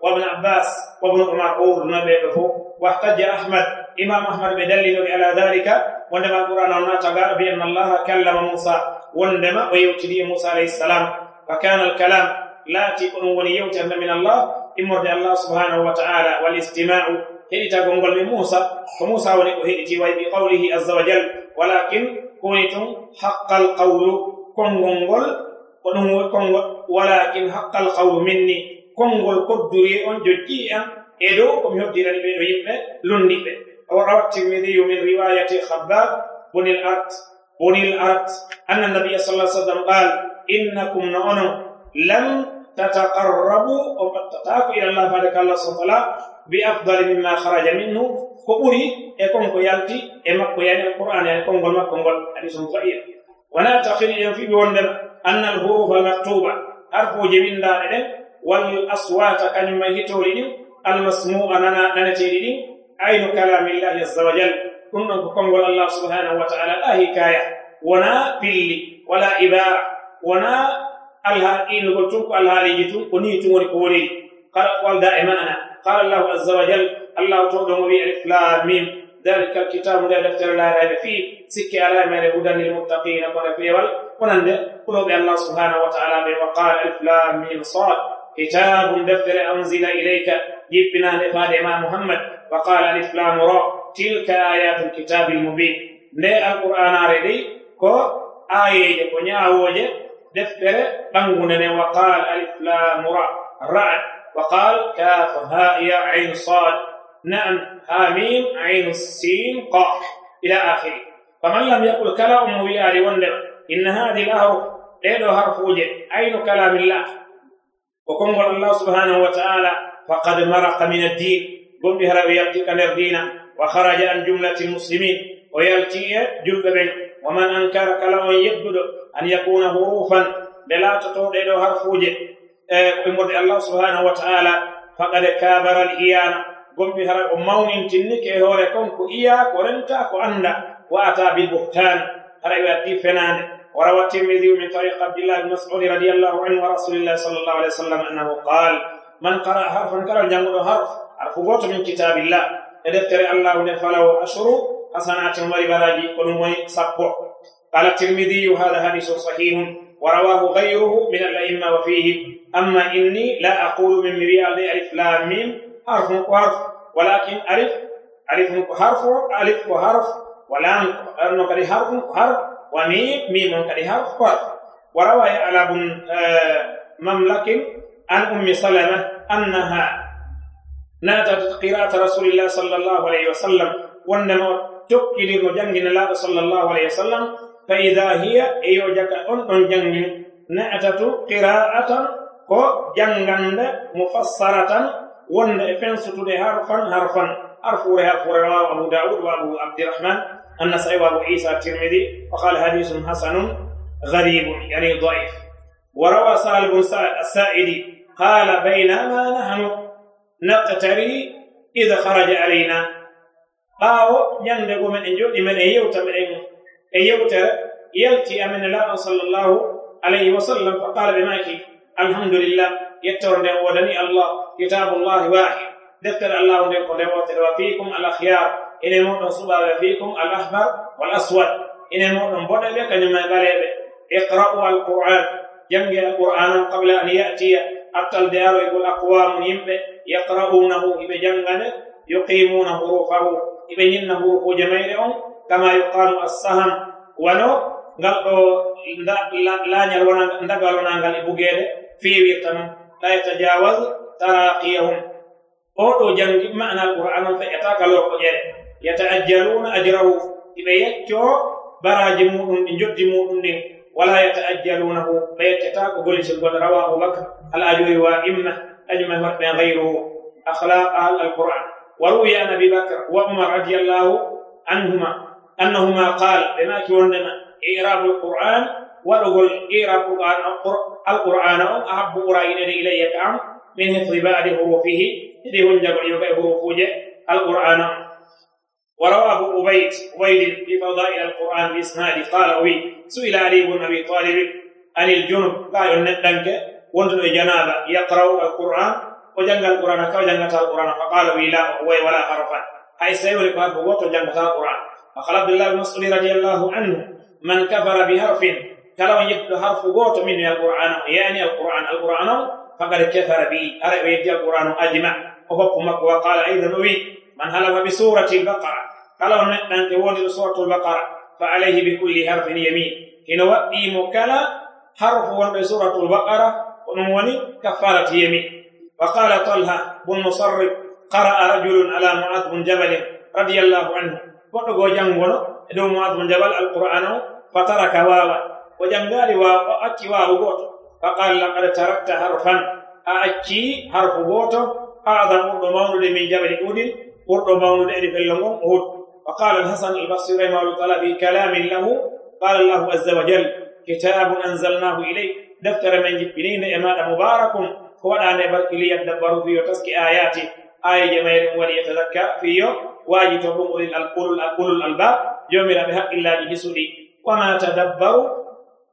وابن عباس وابن عمر أور نبيه واحتج أحمد إمام أحمد بدلل على ذلك. وندما القرآن ناتغا بأن الله كلم موسى. ولنما ويوتدي موسى عليه السلام. فكان الكلام لاتي أنوني يوتن من الله. إمرد الله سبحانه وتعالى والاستماع. هل تقول موسى فموسى ونقهئتي بقوله عز وجل. ولكن كنتم حق القول. كنغنغل ولكن حق القول مني. konngol kodduri on jojjii كم e dow komi hoddirani ɓe من رواية خباب بن الأرض. بني الأرض أن النبي صلى الله عليه وسلم قال إنكم نؤن لم تتقربوا أو تتعفوا إلى الله فارك الله سبحانه وتعالى بأفضل مما خرج منه. فقولي يكون كيالتي إما كيال القرآن يكون غلما كنغل حديث صحيح ولا تقل ينفي بوندم أن الحروف المكتوبة حرف جميل دائما والأصوات كان ما المسموع أنا نتيرين عين كلام الله عز وجل. Ɗon ko konngol allah subhanahu wa taala ɗa hikaya wona pilli wala ibara wona alha inugol tun ko alhaaliji tun ko ni tun woni ko woniri kala walda e ma'ana qala allahu azza wa jal allahu to ɗon o wi alif lam mim dalika alkitabu nde deftere laarayɓe fii sikki ala mere hudan lilmuttaqina kono feewal konande kuloɓe allah subhanahu wa taala ɓe wa qala alif lam mim sad كتاب دفتر أنزل إليك. جبنا لفاد ما محمد. وقال ألف لام را. تلك آيات الكتاب المبين. من القرآن عربي كو آية كونيا أوجة دفتر بنغنن وقال ألف لام را. رأ. وقال كاف. هاء يا عين صاد. نعم. هاميم عين السين قاف إلى آخره. فمن لم يقل كلام مبيار وندر إن هذه الأهرف إيدو هرفوجة عين كلام الله. وكمبر الله سبحانه وتعالى فقد مرق من الدين. قم بهرب يبتك نردينا وخرج عن جملة المسلمين ويلتي جلب ومن أنكر كلام يبدو أن يكون حروفا. بلا تطور إلى حرفوجه أمر إيه، الله سبحانه وتعالى فقد كابر الإيانة قم بهرب أمون تنك هوركم كو كإياك ورنتا كأندا وأتى بالبهتان. هرب يبتي فنان. وروى الترمذي من طريق عبد الله بن مسعود رضي الله عنه ورسول الله صلى الله عليه وسلم أنه قال من قرأ حرفا كرا جنب حرف حرف فوت من كتاب الله. إذا ادفتر الله فله أشر حسنات ولبراجي كل سبع. قال الترمذي هذا حديث صحيح ورواه غيره من الأئمة وفيه. أما إني لا أقول من مريال ألف لام ميم حرف وحرف ولكن ألف ألف حرف ألف وحرف ولام أنه حرف كده حرف حرف وميم ميم كده حرف حرف وروى على بن مملك عن أم سلمة أنها نادت قراءة رسول الله صلى الله عليه وسلم وإنما تكل رجنجن الله صلى الله عليه وسلم فإذا هي أيوجك أن جنجن نأتت قراءة ko jangande mufassaratan wonde e fensutude harfan harfan harfure harfure rawahu abu daud wa abu abdirahman النسائي وأبو عيسى الترمذي وقال حديث حسن غريب يعني ضعيف. وروى سهل بن السائدي قال بينما نحن نقتري إذا خرج علينا. أو يندق من إنجو من أيوت من أيوت يلتي أمن الله صلى الله عليه وسلم. فقال بماكي الحمد لله يتورن ودني الله كتاب الله واحد. ذكر الله لكم وفيكم الأخيار. ene moɗon suɓaɓe fikum al ahbar wal aswad ene moɗon boɗeɓe kañum e ɓaleɓe. Iqra'u al qur'an jange al qur'ana qabla an yatiya. Attalde aroygol e aqwamu yimɓe. Yaqra'unahu iɓe jangane yuqimuna hurufahu iɓe ñinna hurufuje mayre on. Kama yuqamu assaham wano ngal ɗo laañal wona ndagal wonangal e bugeede. Feewirta noon la yatajawaz taraqiyahum o ɗo jangi mana alqur'an on fe etaka lorko ƴeɗe يتأجلون أجره. إبيتو براج مؤمن جد مؤمن ولا يتأجلونه فيتتاك قل سلقون رواه بكر الأجوي وإمة أجمع من غيره؟ أخلاق أهل القرآن. وروي أن أبي بكر وعمر رضي الله عنهما أنهما قال لما كوننا إيراب القرآن ولغل إيراب القرآن أحب قرآن إلي أم من حفظ بعد حروفه؟ إذ هنجب يبقى حروفه القرآن. ورواه أبيت ويل في فضائل القرآن بإسناد. قال سئل علي بن أبي طالب عن الجنب لا يندنك وندن جنابة يقرأ القرآن وجنب القرآن كو القرآن؟ فقال وي لا أوي ولا حرفا حيث سيولي فهو وطو جنة القرآن. فقال عبد الله بن مسعود رضي الله عنه من كفر بحرف كلو يبدو حرف قوت من القرآن يعني القرآن القرآن فقد كفر به أرأي القرآن أجمع وفقه مكوى. قال أيضا وي من هلوا بسورة البقرة. قالوا نحن ننتهون سورة البقرة. فعليه بكل حرف يمين. هنا وقي مكلا حرف سورة البقرة. ونموني كفارة يمين. وقال طلحة بن مصر قرأ رجل على معاذ بن جبل رضي الله عنه وقو جنبنا دو معاذ بن جبل القرآن فترك واوا وجنبال واوا أكي واو بوت فقال لقد تركت حرفا. أكي حرف بوت أعظم مولد من جبل أودل ورد باوند دعرف اللهم اوت وقال الحسن البصري رحمه الله تعالى في كلام له قال الله عز وجل كتاب أنزلناه إليك دفتر من جبلين اما مبارك هو فوانا برك ليدبروا فيه تسكي آياتي. آية جميل وليتذكر فيه أمر القول القول الألباب يوم لا بحق الله يسري وما تدبروا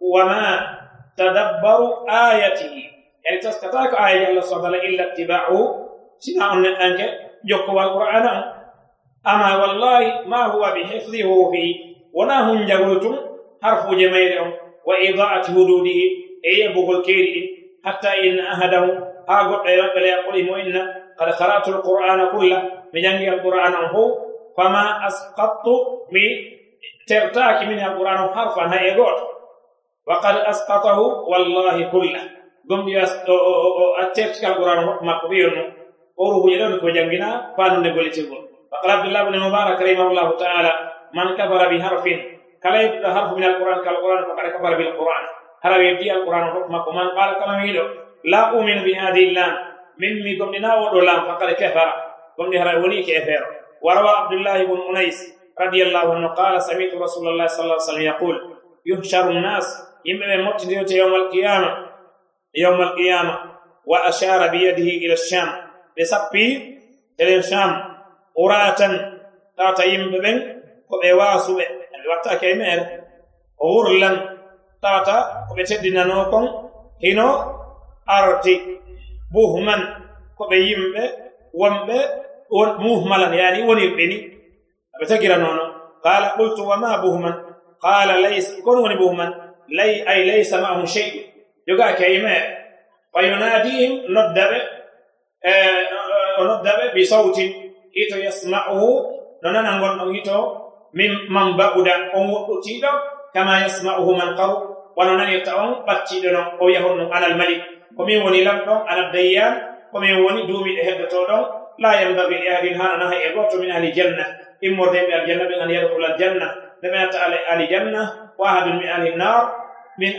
وما تدبروا آيته يعني تسكتاك آية الله سبحانه إلا اتباعه. سنا أنك jokkowa alqur'ana ama wallahi ma huwa bi hifdi bihifdihuhi wona hun hunjagol tum harfuje mayre on wa idaati hududihi e yeɓugol keeri ɗin hatta inna ahadahu haa goɗɗo e maɓɓe la yaqulimo inna kad karatu lqur'ana kulla mi jangi alqur'ana on fof fama asqattu mi tertaaki min alqur'ana on harfan ha e gooto wa kad asqatahu wallahi kulla. Gomɗi a tertika alqur'ana makko ɓiyon no oru hujelon ko jangina panu ne goletirgol faqala abdullah ibn mubarak rahimahullahu ta'ala man kafara bi harfin kala harfu min alquran kal quran faqad kafara bil quran hara yati alquran ko ma ko man qala kama yido la u'minu bi hadhihi lam mimmi gomnina wodo lam faqad kafara gomni hara woni ke fero warawa abdullah ibn unais radiyallahu anhu qala sami'tu rasulullah sallallahu alaihi wasallam yaqul yuhsharu an-nas yimbe motti yote yawm al-qiyamah yawm al-qiyamah wa ashara bi yadihi ila ash-sham ɓe sappi eɗen sham uratan tawata yimɓe ɓen ko ɓe waasuɓe. Ɓe wattake e mere o wurlan tawata ko ɓe teddinano kon hino arti buhman ko ɓe yimɓe wonɓe muhmalan yani wonirɓe ni. Aɓe tagiranono qala qultu wama buhman? Qala lays kon woni buhman. Lay ay laysa maahum shey jogaake e mere fa yunadihim noddaɓe Eh, o noddaɓe bi sawtin hito yasma'uhu no nana gonɗon hito min man ba'uda on woɗɗotiɗo kama yasma'uhu man qaru. Wano nanirta on ɓattiɗo non o yahon non alal malik. Komin woni lamɗon alal dayyan komin woni duumiɗo heddotoɗon la yambagi li ahadin hananaha e goto min ahli janna. Immordeɓe aljanna ɓe gan yadkula aljanna. Ndeɓe natta ali e janna wa ahadun min ahli nar min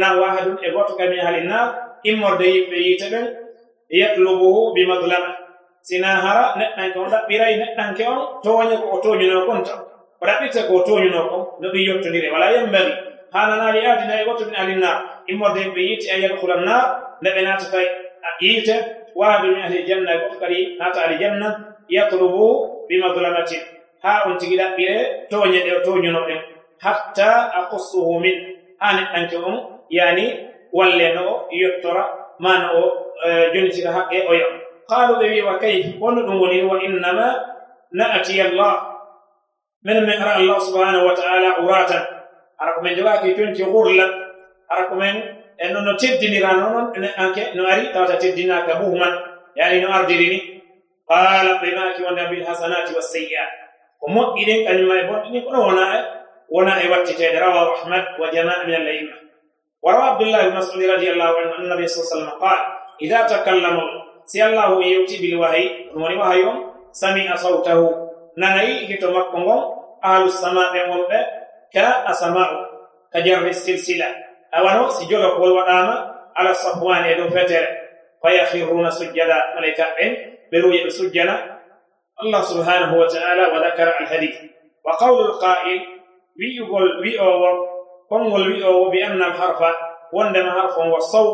na wahadun e goto kadi min ahli nar immorde yimɓe yiite ɓen yatlubuhu bimadlama sina hara neɗɗanke on ɗaɓɓiray neɗɗanke on toña ko o toñuno kon tan. O ɗaɓɓirta ko o toñuno kon no ɗum yottodire wala yembari hananaali adina e gotto min alinnar immorde ɓe yiiti yadhula nnar nde ɓe natata yiite. Wahabi min ahli janna e goto kadi naata ali janna yatlubu bimadlamatin ha on tigi ɗaɓɓire toñe ɗe o toñuno ɗen hatta aqussuhu min. Ha neɗɗanke on yani walleno o yottora. mana o e, jonitira haqqe oyo qaalu ɓe wi wa kayf wonno ɗum woni wa innama na'tiya allah. Min min ara allah subhanahu wa taala uratan. Ara ko min jogaki jonti hurla ara ko min e nono teddinira noon anke no ari tawata teddinaka human yaani no ardiri ni qala ɓe maki wonde bil hasanati wa wassayi'at ko moƴƴi ɗin kañumma e bonɗi bonɗini kono wona e wona e wattitede rawahu ahmad wa jama'a min al aimma وروى عبد الله بن مسعود رضي الله عنه ان النبي صلى الله عليه وسلم قال إذا تكلم سي الله يوتي بالوحي ومن وحي سمع صوته. نغي كتمكم أهل السماء مرب كا اسماء كجر السلسلة. أو نو سجود قول وداما على صفوان يدو فتر فيخرون سجدا ملكا بروي سجدا. الله سبحانه وتعالى وذكر الحديث. وقول القائل وي يقول وي konngol wi'o bi anna alharfa wondema harfo ngo sow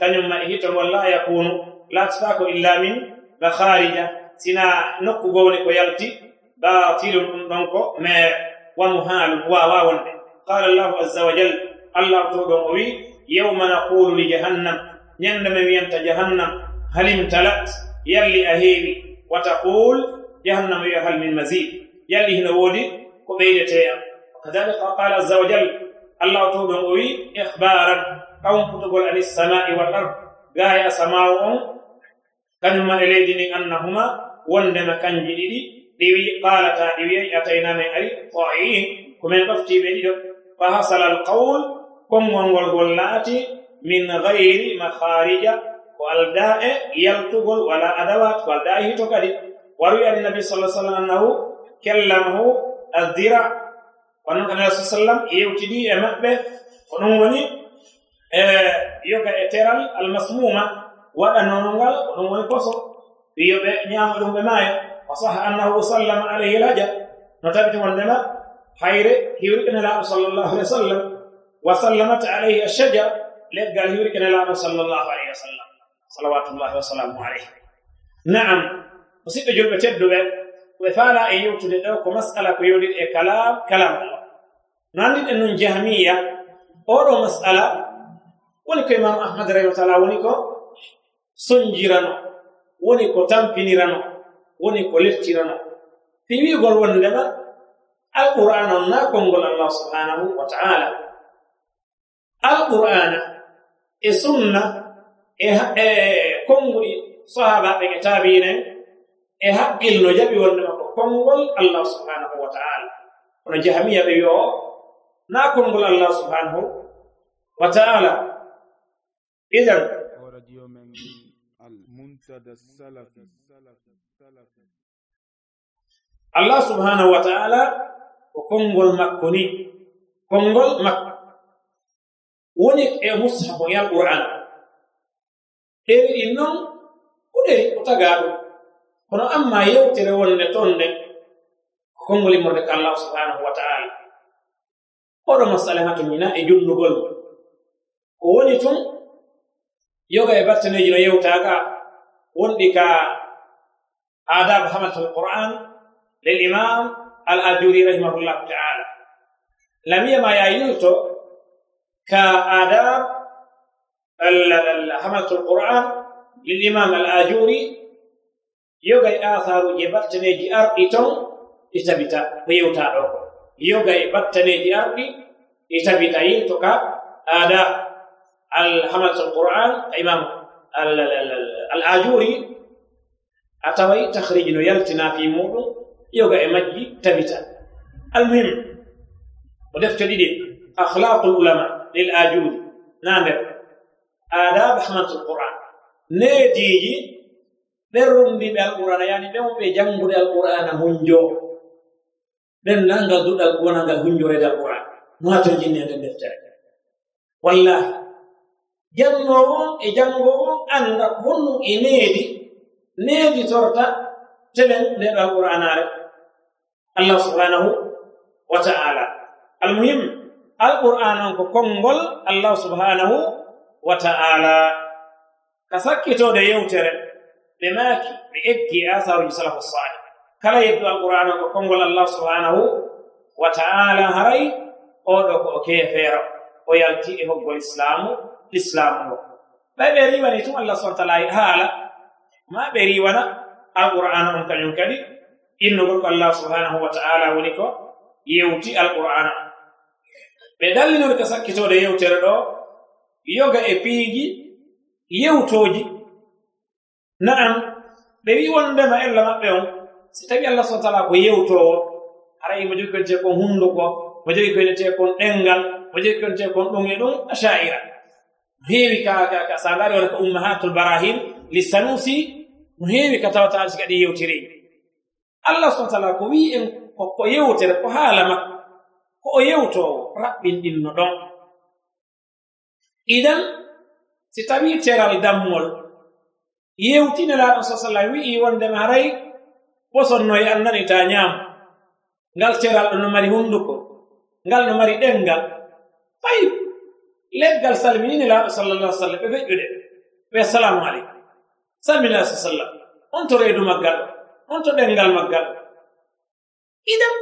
kañumma e hitongol la yakunu latataako illa min la kharija sina nokku gowni ko yalti batilum ɗum ɗon ko mais wa muhalum wawa wonde. Qala llahu azza wa jal allah to ɗon o wi yawma naqulu li jahannam ñande me wiyanta jahannam halim talat yalli a heewi wa taqul jahannam wiya hal min masid yalli hino woodi ko ɓeydeteyam wa kadalika qala azza wa jal الله تو بهوي اخبارا. قوم بتقول ان السماء والأرض. غايا سماء كان ما اليدني أنهما. وندم كان جديد ديوي قالتا ديوي. اتينا من أري. قوي كما بفتي بيد فحصل القول. قوم ونقول ولاتي من غير مخارج. والداء يلتقل ولا أدوات. والداء تقدي وروي النبي صلى الله عليه وسلم أنه كلمه الذراع onon kanala sa sallam yewtidi e maɓɓe ko ɗum woni e yoga e teral almasmuma waɗa nonongal ko ɗum woni koso wiyoɓe ñaama ɗum ɓe maayo. Wa saha annahu sallama alayhi laja no tabiti wondema hayre hiwrikinelaaɗo sallllahu alih wa sallam wa sallamat alayhi ashajar leggal hiwrikinelaaɗo sallllahu alayhi wa sallam. Salawatullahi wasalamu alayhi. Naam musidɓe julɓe tedduɓe ɓe faala e yewtude ɗo ko masala ko yowdir e kalam kalam no anndiɗen noon jahmiya oɗo masala woni ko imam ahmad rahimahullah woni ko sonjirano woni ko tampinirano woni ko lettirano. Fiwigol wondema alqur'ana on na konngol allah subhanahu wa ta'ala. Alqur'ana e sunna e, e konnguɗi sahabaɓe e taabinen e haqqil no jaɓi wondema ko konngol allah subhanahu wa ta'ala. Kono jahamiya ɓe wi o na konngol allah subhanahu wa ta'ala. Idan allah subhanahu wa ta'ala ko konngol makko ni konngol makko woni e mushafo yal qur'an. Ɗeri ɗin noon ko ko tagaɗo kono amma yewtere wonde toon nde ko konngol immorde ko allah subhanahu wa ta'ala. Oɗo masala ha to ñina e junnugol ko woni tun yoga e battaneji no yewtaka wonɗi ka adab hamatul qur'an lil imam al ajuri rahimahullahu ta'ala lamiyama ya yilto ka adab hamatul qur'an lil imam al ajuri yoga e atharuji e battaneji arɗi ton ɗi tabita ko yewta ɗo ko yoga e battaneji arɗi ɗi tabita yilto ka adab al hamatul qur'an imam al ajuri a taway tahriji no yaltina fi muɗum yoga e majji tabita almuhim o defte ɗiɗi akhlaqul ulama lil ajuri na nder adab hamatul qur'an neediji ɓen rumdiɓe alqur'ana yani ɓen ɓe janngude alqur'ana hunjo ɓen nangal duɗal wonangal hunjorede alquran no ha tojinne nden deftere. Wallahi. Jannowo e janngo o annda honɗum e needi. Needi torta teɓen ndeɗo alqur'anare allah subhanahu wa ta'ala. Almuhim alqur'an on ko konngol allah subhanahu wa ta'ala. Ka sakkitode yewtere. Ɓe maaki ɓe eggi e asaruji salafu salih kala yeddu alqur'an alqur'ana ko konngol allah subhanahu wa ta'ala haray oɗo ko o kefeero o yalti e hoggol islamu l'islamu ngo ɓay ɓe riwani tum allah subhana taala haala ma ɓe riwana alqur'ana on kañum kadi innugol ko allah subhanahu wa ta'ala woni ko yewti alqur'ana. Ɓe dallinori ko sakkitode yewtere ɗo yoga e piiji yewtoji na'am ɓe wi wondema ella maɓɓe on si tawi allah subhana taala ko yewtowo aray mo jogi konte kon hundu ko mo jogi konte kon ɗengal mo jogi konte kon ɗum e ɗum ashaira. No heewi ka ka sa ndaari wona ko ummahatul barahim li sanusi no heewi ka tawata alsi kadi yewtiri. Allah subhana taala ko wi en ko yewtere ko haala makko ko o yewtowo raɓɓin ɗin ɗon. Idan si tawi teral dammol yewtinelaaɗo sa sallam wi'i wondema haray posonnoye sonnoye annani ta ñaama ngal ceral ɗo no mari hunnduko ngal no mari ɗemngal fay leggal salminini laaɗo sallallah sallam ɓe feƴƴude. Ɓe assalamu aleykum. Salmina sa sallam on to reedu maggal on to ɗemngal maggal. Idan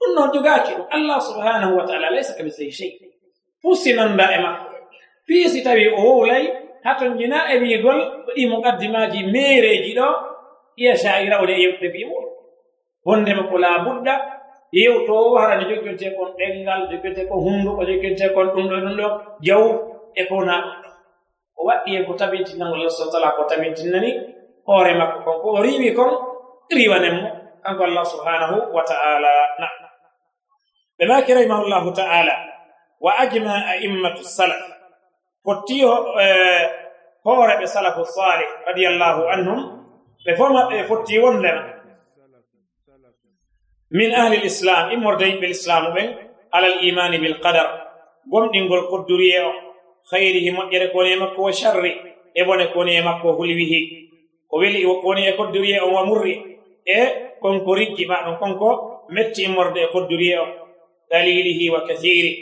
ɗum noon jogaaki ɗum allah subhanahu wa taala laysa kamislihi chey fuu sinanda e makko fii si tawi o wowlay haton jina e wiigol ko ɗi mo gaddimaji meereji ɗo iya sha'irawle yewte fiwo wondema ko laabudda yewtowo harani jogginte kon ɗengal joggirte ko hunduko joggirte kon ɗum ɗo ɗum ɗo. Jaw e kona ɗum ɗo o waɗɗi e ko tabintinangol allah subhana tala ko tabintinnani hoore makko kon ko o riiwi kon riwanen mo. Kanko allah subhanahu wa ta'ala na. Ɓe maki rahimahullahu ta'ala wa ajma a'immatu salaf. Fottiyo eh, hoore ɓe salafu salih radiallahu anhum ɓe maɓɓe fotti wondema min ahli l'islam immorde yimɓe l'islamu ɓen ala l imani bilqadar gomɗingol kodduriye o hayrihi moƴƴere kowoni e makko wo sharri e bone kowoni e makko hulwihi ko weli kowoni e kodduriye on wa murri e konko riggi ma ɗum konko metti immorde e kodduriye o dalilihi wa kathiri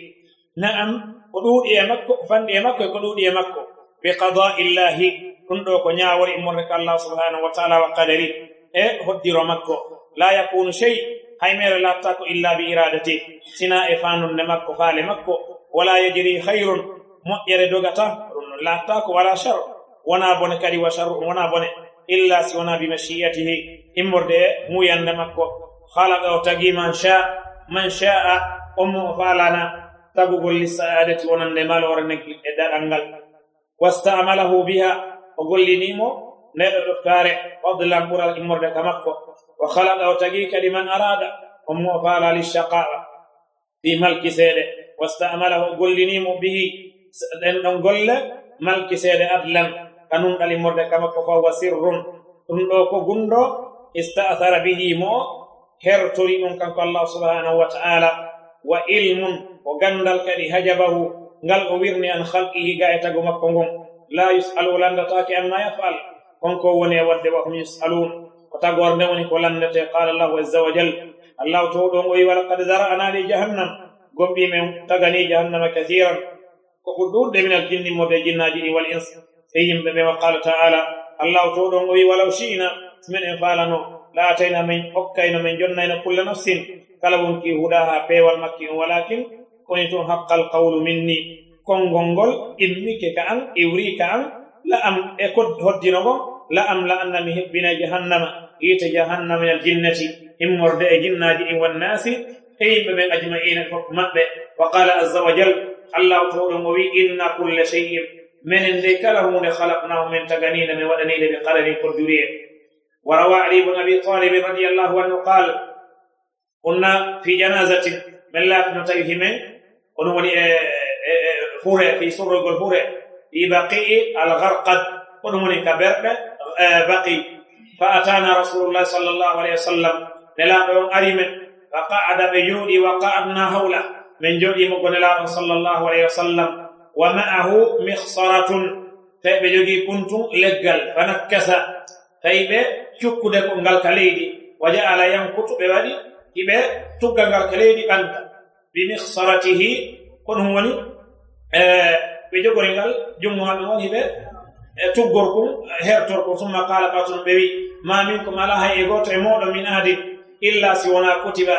naam ko ɗuuɗi e makko ko fanɗi e makko e ko ɗuuɗi e makko bi qadaillahi ɗum ɗo ko ñaawori e immorde ko allah subhanahu wa taala wa qadari e hoddiro makko. La yakunu shey hay mere latta ko illa bi iradati. Sina e fanunde makko faale makko. Wala yajiri hayrun moƴƴere dogata ɗum non latta ko wala char wona bone kadi wa charru wona bone. Illa si wona bi machiyatihi immorde e, e muyande makko. Halaga o tagi man sha man sha'a ommo o falana tagugol li saadati wonande malore nen e daɗal ngal. Wastamalahu biha o gollinimo ndeɗo ɗoftare fadlan ɓural immorde ka makko wa halaga o tagi kadi man arada ommo o faala lichaqaa fi malki seeɗe wastamalahu o gollinimo bihi ɗen ɗon golle malki seeɗe adlan ka nunɗal immorde ka makko fawa sirrun ɗum ɗo ko gunɗo istaathara bihi mo hertori ɗum kanko allah subhanahu wa ta'ala wa ilmun o gandal kadi hajabahu ngal o wirni an halqihi ga e tago makko ngon la yusalu landatake amma yafal konko woni e wadde wa hum yusalun ko tagorde woni ko landete qala allahu azza wa jal allahu to ɗon o wi walakad zara'ana li jahannam gomɓimen tagani jahannama kathiran koko ɗuɗɗe minal jinni mode jinnaji ɗi wal ins e yimɓe ɓe wa qala ta'ala allahu to ɗon o wi walaw shi'na simen en faalano laatayna min hokkayno min jonnayno kulla nafsin kala wonki huɗa ha peewal makki on walakin koni toon haqqal qawlu minni konngol ngol immike ka an iwri ka an la am e hoddino ngo la am la anna mi heɓɓina jahannama yiite jahannama minal jinnati immorde e jinnaji ɗin wannasi e yimɓe ɓen ajmaina fof maɓɓe wa qala azza wa jal allahu toɗon o wi inna kulla cheyin minen nde kala hunde halaqnahu min taganina min waɗanide ɓe qadarin kodduriye وروى علي بن ابي طالب رضي الله عنه قال كنا في جنازه من لا نتيه من ونوني فورة في سر الفورة في بقيء الغرقد ونوني كبرد بقي فأتانا رسول الله صلى الله عليه وسلم نلا دون أريم فقعد بجودي وقعدنا حوله من جودي مقول صلى الله عليه وسلم ومعه مخصرة فبجودي كنت لقل فنكس tawi ɓe cukkude ko ngal ka leydi wa jaala yankutu ɓe waɗi hiɓe tuggal ngal ka leydi ɓanta bi mihsaratihi ko ɗum woni E, ɓe jogori ngal jummo maɓɓe woni ɓe tuggorkum hertorkum summa kala katum ɓe wi ma ko mala hay e goto e moɗo min aadin illa si wona kutiba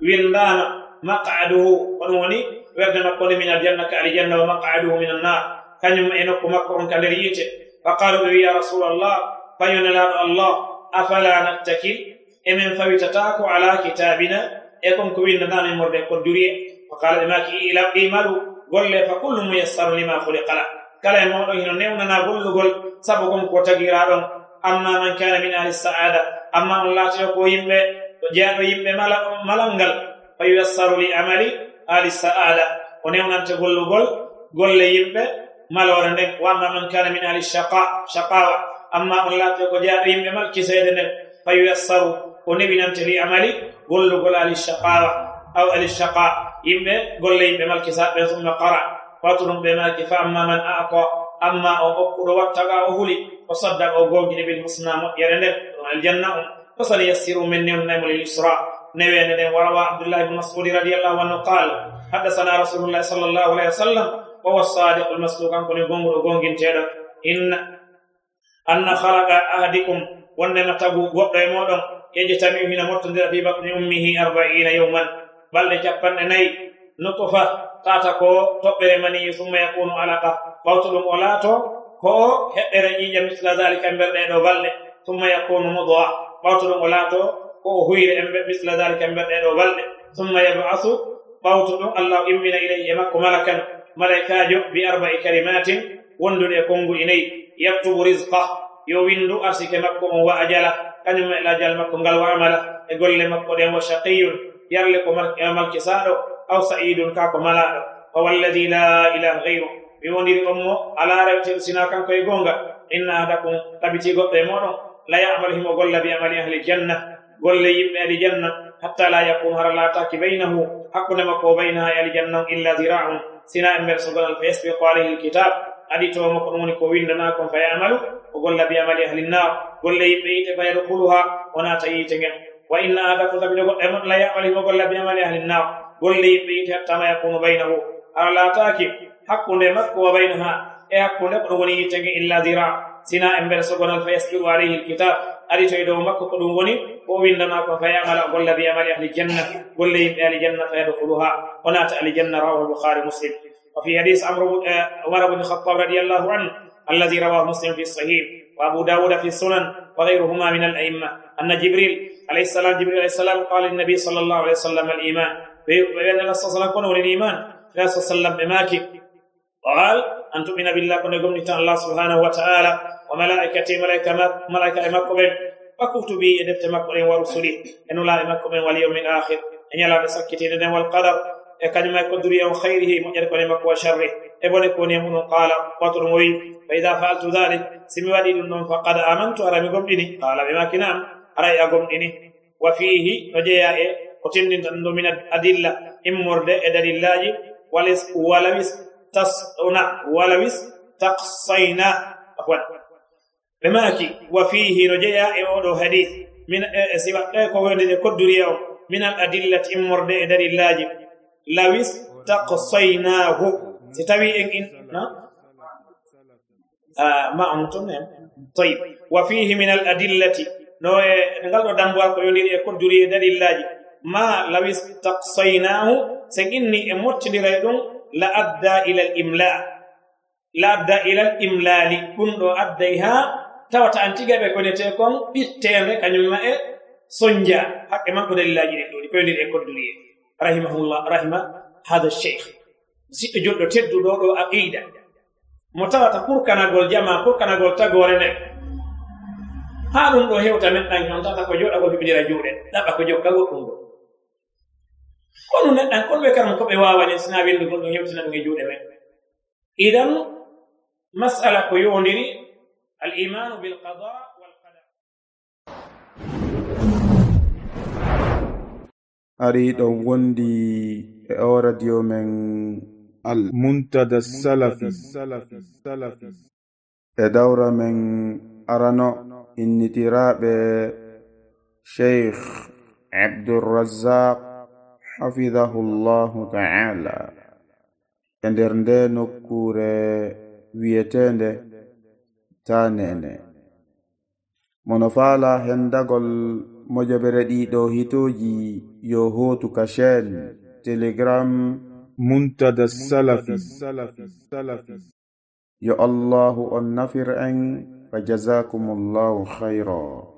windama maqaduhu. On woni werde makko nde min aljanna ka aljanna wa maqaduhu min annar kañum e nokku makko on ka nder yiite. Fa qalu ɓe wi ya rasulallah fayonelaɗo allah afala nattakil? Emin fawitatako ala kitabina e kon ko e morde e ko duriye fa qala ɓe maki ilaɓɗimaɗu golle fa kullu muyassaru lima huliqala kala e moɗo hino newnana gollugol sabu gon ko tagiraɗon. Amma man kana min ahli saada amma on laatoyo ko yimɓe ɗo jeyaɗo yimɓe malal ngal. Fa yuyassaru li amali ahli saada. O newnante gollugol golle yimɓe malore nden. Wa amma man kana min ahli shaqa shaqawa. Amma on laatoyo ko jeyaɗo yimɓe mal kisede nden. Fa yuyassaru o newinante li amali gollugol ahli shaqawa aw ali shaqa. yimɓe golle yimɓe makki sa ɓe summa qara. Watu ɓe maki fa amma man aqa amma o hokkuɗo wattaga o huli. O saddaga o gongine bil husna moƴƴere nden ɗum aljanna um. on fasal yassiru min nemnaymo lil isra newene ɗen warawa abdullah bne masudi radiallahu anhu qal haddasana rasulullahi sall llahu alayhi wa sallam wawa sadiqu lmasduq an kone gonguɗo gonginteɗo inna anna halaqa ahadikum. Wondema tagu goɗɗo e moɗon. Yejitami hina mottodira fi batni ummihi arbaina yawman. balɗe capanɗe nayyi nokku fa tata ko toɓɓere mani summa yakunu alaqa. Ɓawto ɗum o laato ko heɓɓere ƴiƴa misla dalika e nder ɗeɗo e balɗe summa yakunu mudwa ɓawto ɗum o laato ko o huyre e misla dalika e nder ɗeɗo e balɗe. Summa yabasu ɓawto ɗum allah immina ilayhi e makko malakan malaikajo bi arba'i kalimatin wondude e konngu e inayi yaktubu risqa yo windu arsike makko on wa ajala. Kañum e lajal makko ngal wa amala e golle makko ɗen wa shaqiyun yarle ko malkisaɗo aw sa'idun ka ko malaɗo fa walladi la ilaha gayru mi wondiri on mo ala rewteɗo sina kanko e gonga inna ahadakum tabiti goɗɗo e moɗon la yamalu himo golla bi amali ahli janna golle yimɓe ali janna hatta la yakun hara lataki baynahu hakkunde makko o baynaha e ali janna on illa zira'un sina e mbel sogonal fa yasbiqu alayhi lkitab adi towmo ko ɗum woni ko windana kon fa yamalu o golla bi amali ahli nnar golle yimɓe yite fa yadkuluha wona naata yiite ngel. وإلا أذكر تبدو أمن لا يعمل مقل لبي أمن أهل النار. قل لي بيت التما يقوم بينه. على لا تاكب حق لمك وبينها. إيه حق لقل وني يتنك إلا ذراع. سنا أمبر سبنا فيسكر عليه الكتاب. أري تيدو مك قل وني. ومن لما فيعمل قل لبي أمن أهل الجنة. قل لي بأهل الجنة فيدخلها ولا تأل الجنة رواه البخاري مسلم وفي حديث عمر آه، عمر بن الخطاب رضي الله عنه الذي رواه مسلم في الصحيح وأبو داود في السنن وغيرهما من الأئمة أن جبريل عليه السلام جبريل عليه السلام قال للنبي صلى الله عليه وسلم الإيمان. بان الله صلى الله عليه وسلم الايمان صلى الله عليه وسلم بماكي قال أن تؤمن بالله كن قمت الله سبحانه وتعالى وملائكته ملائكة ملائكة مكبين وكتبه إدبت مكبين ورسله إنه لا مكبين واليوم الآخر إن يلا بسكتين والقدر كان ما يقدر يوم خيره من يكون مكو وشره ابن يكون يمون قال قطر موي فإذا فعلت ذلك سمي ودي فقد آمنت أرى مقمدني قال بما كنام أرى أقمدني وفيه نجيا قتن من الأدلة إمرد إدل الله ولس ولمس تصنع ولوس تقصينا عفوا بماكي وفيه رجيا اودو حديث من سبا كو وند كدريا من الادله امر دل الله لوس تقصيناه ستوي ان ان آه ما انتم طيب وفيه من no e, e ngal ɗo dambuwal ko yodiri e kodduri e dalillaji ma law istaqsaynahu sen inni e mottidira ɗum la adda ila l imla. La adda ila l imlali ɗum ɗo adday ha tawata an tigaɓe konete kon ɓittende kañumma e soñdia haqqe makko dalillaji ɗen ɗoɗi ko yodiri e kodduri e. Rahimahullah rahima hada cheikh siɗɗo joɗɗo tedduɗo ɗo aqida. Mo tawata kurkanagol jama kurkanagol tagore nden haa ɗum ɗo hewta neɗɗan yontata ko joɗa ko fiɓidira juuɗe ɗaɓa ko jokka goɗɗum go kono neɗɗan kono ɓe karam ko ɓe wawani sina windugol ɗum hewtina ɗum e juuɗe men. Idan masala ko yondiri al imanu bilqada walqadar. Ari ɗon wondi e o radio men al muntada salafi. Salafi salafi. E dawra men arano. انتراب شيخ عبد الرزاق حفظه الله تعالى. كندرنده نكورة ويتند تانين منفالا هندقل مجبردي دو هيتوجي يوهوتو كشان تليجرام. منتدى السلف يا الله النفر أن فجزاكم الله خيرا.